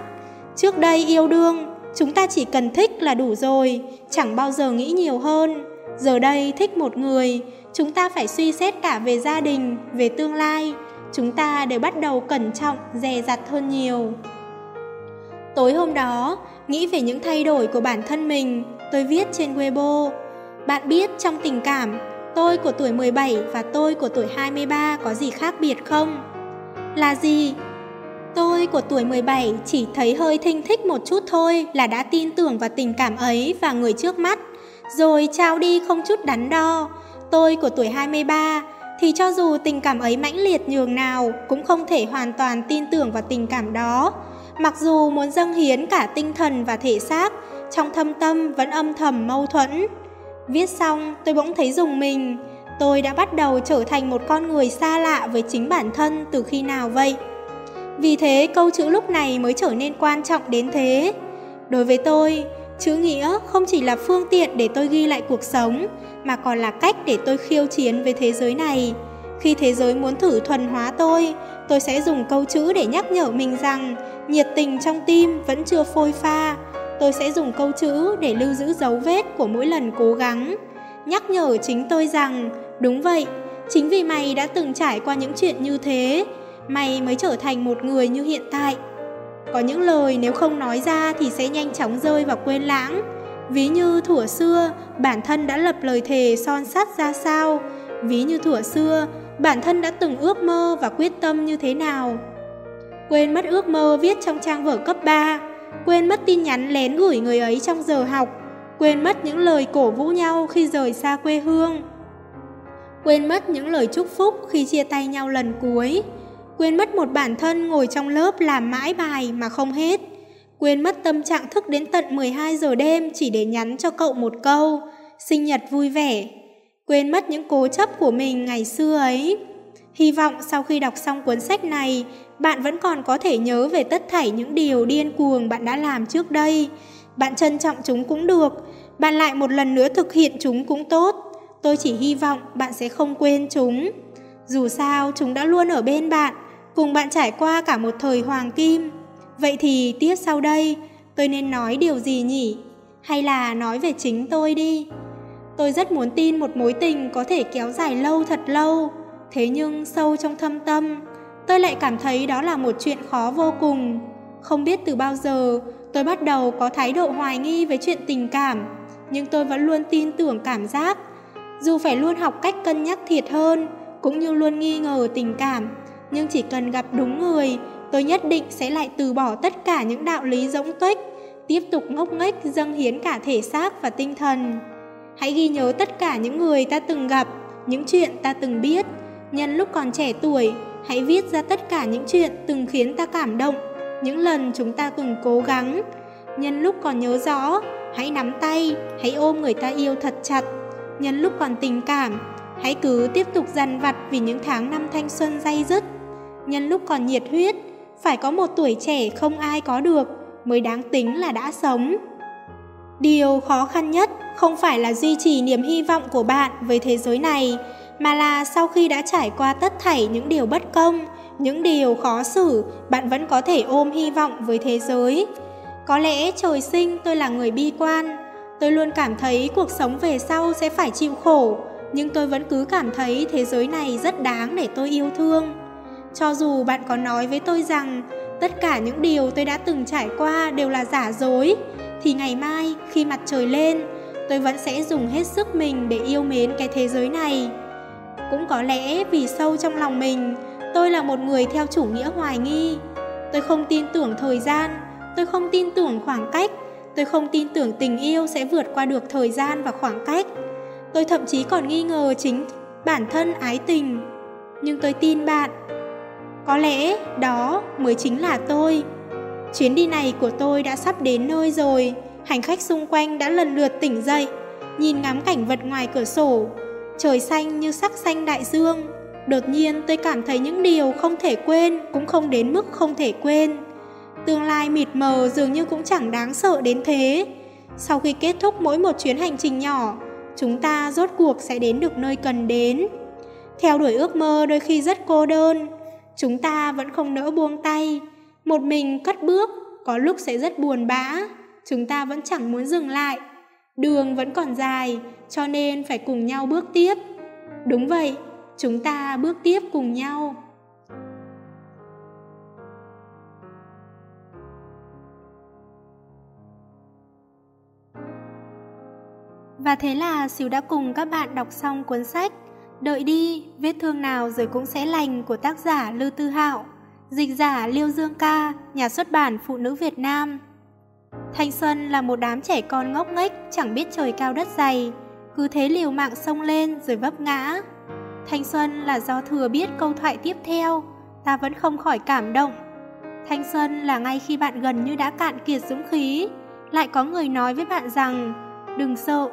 Trước đây yêu đương, chúng ta chỉ cần thích là đủ rồi, chẳng bao giờ nghĩ nhiều hơn. Giờ đây thích một người, chúng ta phải suy xét cả về gia đình, về tương lai. Chúng ta đều bắt đầu cẩn trọng, dè dặt hơn nhiều. Tối hôm đó, nghĩ về những thay đổi của bản thân mình, tôi viết trên Weibo. Bạn biết trong tình cảm, tôi của tuổi 17 và tôi của tuổi 23 có gì khác biệt không? Là gì? Tôi của tuổi 17 chỉ thấy hơi thinh thích một chút thôi là đã tin tưởng vào tình cảm ấy và người trước mắt, rồi trao đi không chút đắn đo. Tôi của tuổi 23 thì cho dù tình cảm ấy mãnh liệt nhường nào cũng không thể hoàn toàn tin tưởng vào tình cảm đó. Mặc dù muốn dâng hiến cả tinh thần và thể xác, trong thâm tâm vẫn âm thầm mâu thuẫn. Viết xong, tôi bỗng thấy dùng mình. Tôi đã bắt đầu trở thành một con người xa lạ với chính bản thân từ khi nào vậy? Vì thế câu chữ lúc này mới trở nên quan trọng đến thế. Đối với tôi, chữ nghĩa không chỉ là phương tiện để tôi ghi lại cuộc sống, mà còn là cách để tôi khiêu chiến với thế giới này. Khi thế giới muốn thử thuần hóa tôi, tôi sẽ dùng câu chữ để nhắc nhở mình rằng nhiệt tình trong tim vẫn chưa phôi pha, tôi sẽ dùng câu chữ để lưu giữ dấu vết của mỗi lần cố gắng. Nhắc nhở chính tôi rằng, đúng vậy, chính vì mày đã từng trải qua những chuyện như thế, mày mới trở thành một người như hiện tại. Có những lời nếu không nói ra thì sẽ nhanh chóng rơi vào quên lãng. Ví như thủa xưa, bản thân đã lập lời thề son sắt ra sao. Ví như thủa xưa, bản thân đã từng ước mơ và quyết tâm như thế nào. Quên mất ước mơ viết trong trang vở cấp 3, quên mất tin nhắn lén gửi người ấy trong giờ học, quên mất những lời cổ vũ nhau khi rời xa quê hương. Quên mất những lời chúc phúc khi chia tay nhau lần cuối. Quên mất một bản thân ngồi trong lớp làm mãi bài mà không hết. Quên mất tâm trạng thức đến tận 12 giờ đêm chỉ để nhắn cho cậu một câu, sinh nhật vui vẻ. quên mất những cố chấp của mình ngày xưa ấy. Hy vọng sau khi đọc xong cuốn sách này, bạn vẫn còn có thể nhớ về tất thảy những điều điên cuồng bạn đã làm trước đây. Bạn trân trọng chúng cũng được, bạn lại một lần nữa thực hiện chúng cũng tốt. Tôi chỉ hy vọng bạn sẽ không quên chúng. Dù sao, chúng đã luôn ở bên bạn, cùng bạn trải qua cả một thời hoàng kim. Vậy thì tiếp sau đây, tôi nên nói điều gì nhỉ? Hay là nói về chính tôi đi? Tôi rất muốn tin một mối tình có thể kéo dài lâu thật lâu. Thế nhưng sâu trong thâm tâm, tôi lại cảm thấy đó là một chuyện khó vô cùng. Không biết từ bao giờ tôi bắt đầu có thái độ hoài nghi với chuyện tình cảm, nhưng tôi vẫn luôn tin tưởng cảm giác. Dù phải luôn học cách cân nhắc thiệt hơn, cũng như luôn nghi ngờ tình cảm, nhưng chỉ cần gặp đúng người, tôi nhất định sẽ lại từ bỏ tất cả những đạo lý rỗng tuếch, tiếp tục ngốc nghếch dâng hiến cả thể xác và tinh thần. Hãy ghi nhớ tất cả những người ta từng gặp, những chuyện ta từng biết. Nhân lúc còn trẻ tuổi, hãy viết ra tất cả những chuyện từng khiến ta cảm động, những lần chúng ta từng cố gắng. Nhân lúc còn nhớ rõ, hãy nắm tay, hãy ôm người ta yêu thật chặt. Nhân lúc còn tình cảm, hãy cứ tiếp tục dằn vặt vì những tháng năm thanh xuân day dứt. Nhân lúc còn nhiệt huyết, phải có một tuổi trẻ không ai có được mới đáng tính là đã sống. Điều khó khăn nhất không phải là duy trì niềm hy vọng của bạn với thế giới này, mà là sau khi đã trải qua tất thảy những điều bất công, những điều khó xử, bạn vẫn có thể ôm hy vọng với thế giới. Có lẽ trời sinh tôi là người bi quan, tôi luôn cảm thấy cuộc sống về sau sẽ phải chịu khổ, nhưng tôi vẫn cứ cảm thấy thế giới này rất đáng để tôi yêu thương. Cho dù bạn có nói với tôi rằng tất cả những điều tôi đã từng trải qua đều là giả dối, thì ngày mai khi mặt trời lên, tôi vẫn sẽ dùng hết sức mình để yêu mến cái thế giới này. Cũng có lẽ vì sâu trong lòng mình, tôi là một người theo chủ nghĩa hoài nghi. Tôi không tin tưởng thời gian, tôi không tin tưởng khoảng cách, tôi không tin tưởng tình yêu sẽ vượt qua được thời gian và khoảng cách. Tôi thậm chí còn nghi ngờ chính bản thân ái tình. Nhưng tôi tin bạn. Có lẽ đó mới chính là tôi. Chuyến đi này của tôi đã sắp đến nơi rồi, hành khách xung quanh đã lần lượt tỉnh dậy, nhìn ngắm cảnh vật ngoài cửa sổ. Trời xanh như sắc xanh đại dương. Đột nhiên tôi cảm thấy những điều không thể quên cũng không đến mức không thể quên. Tương lai mịt mờ dường như cũng chẳng đáng sợ đến thế. Sau khi kết thúc mỗi một chuyến hành trình nhỏ, chúng ta rốt cuộc sẽ đến được nơi cần đến. Theo đuổi ước mơ đôi khi rất cô đơn, chúng ta vẫn không nỡ buông tay. Một mình cất bước, có lúc sẽ rất buồn bã, chúng ta vẫn chẳng muốn dừng lại. Đường vẫn còn dài, cho nên phải cùng nhau bước tiếp. Đúng vậy, chúng ta bước tiếp cùng nhau. Và thế là Xíu đã cùng các bạn đọc xong cuốn sách Đợi đi, vết thương nào rồi cũng sẽ lành của tác giả Lư Tư Hạo Dịch giả Liêu Dương Ca, nhà xuất bản Phụ nữ Việt Nam. Thanh Xuân là một đám trẻ con ngốc nghếch, chẳng biết trời cao đất dày, cứ thế liều mạng sông lên rồi vấp ngã. Thanh Xuân là do thừa biết câu thoại tiếp theo, ta vẫn không khỏi cảm động. Thanh Xuân là ngay khi bạn gần như đã cạn kiệt dũng khí, lại có người nói với bạn rằng đừng sợ,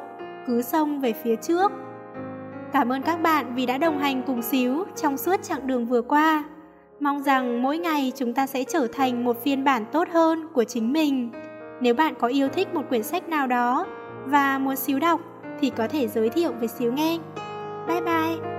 cứ xông về phía trước. Cảm ơn các bạn vì đã đồng hành cùng Xíu trong suốt chặng đường vừa qua. Mong rằng mỗi ngày chúng ta sẽ trở thành một phiên bản tốt hơn của chính mình. Nếu bạn có yêu thích một quyển sách nào đó và muốn xíu đọc thì có thể giới thiệu với xíu nghe. Bye bye!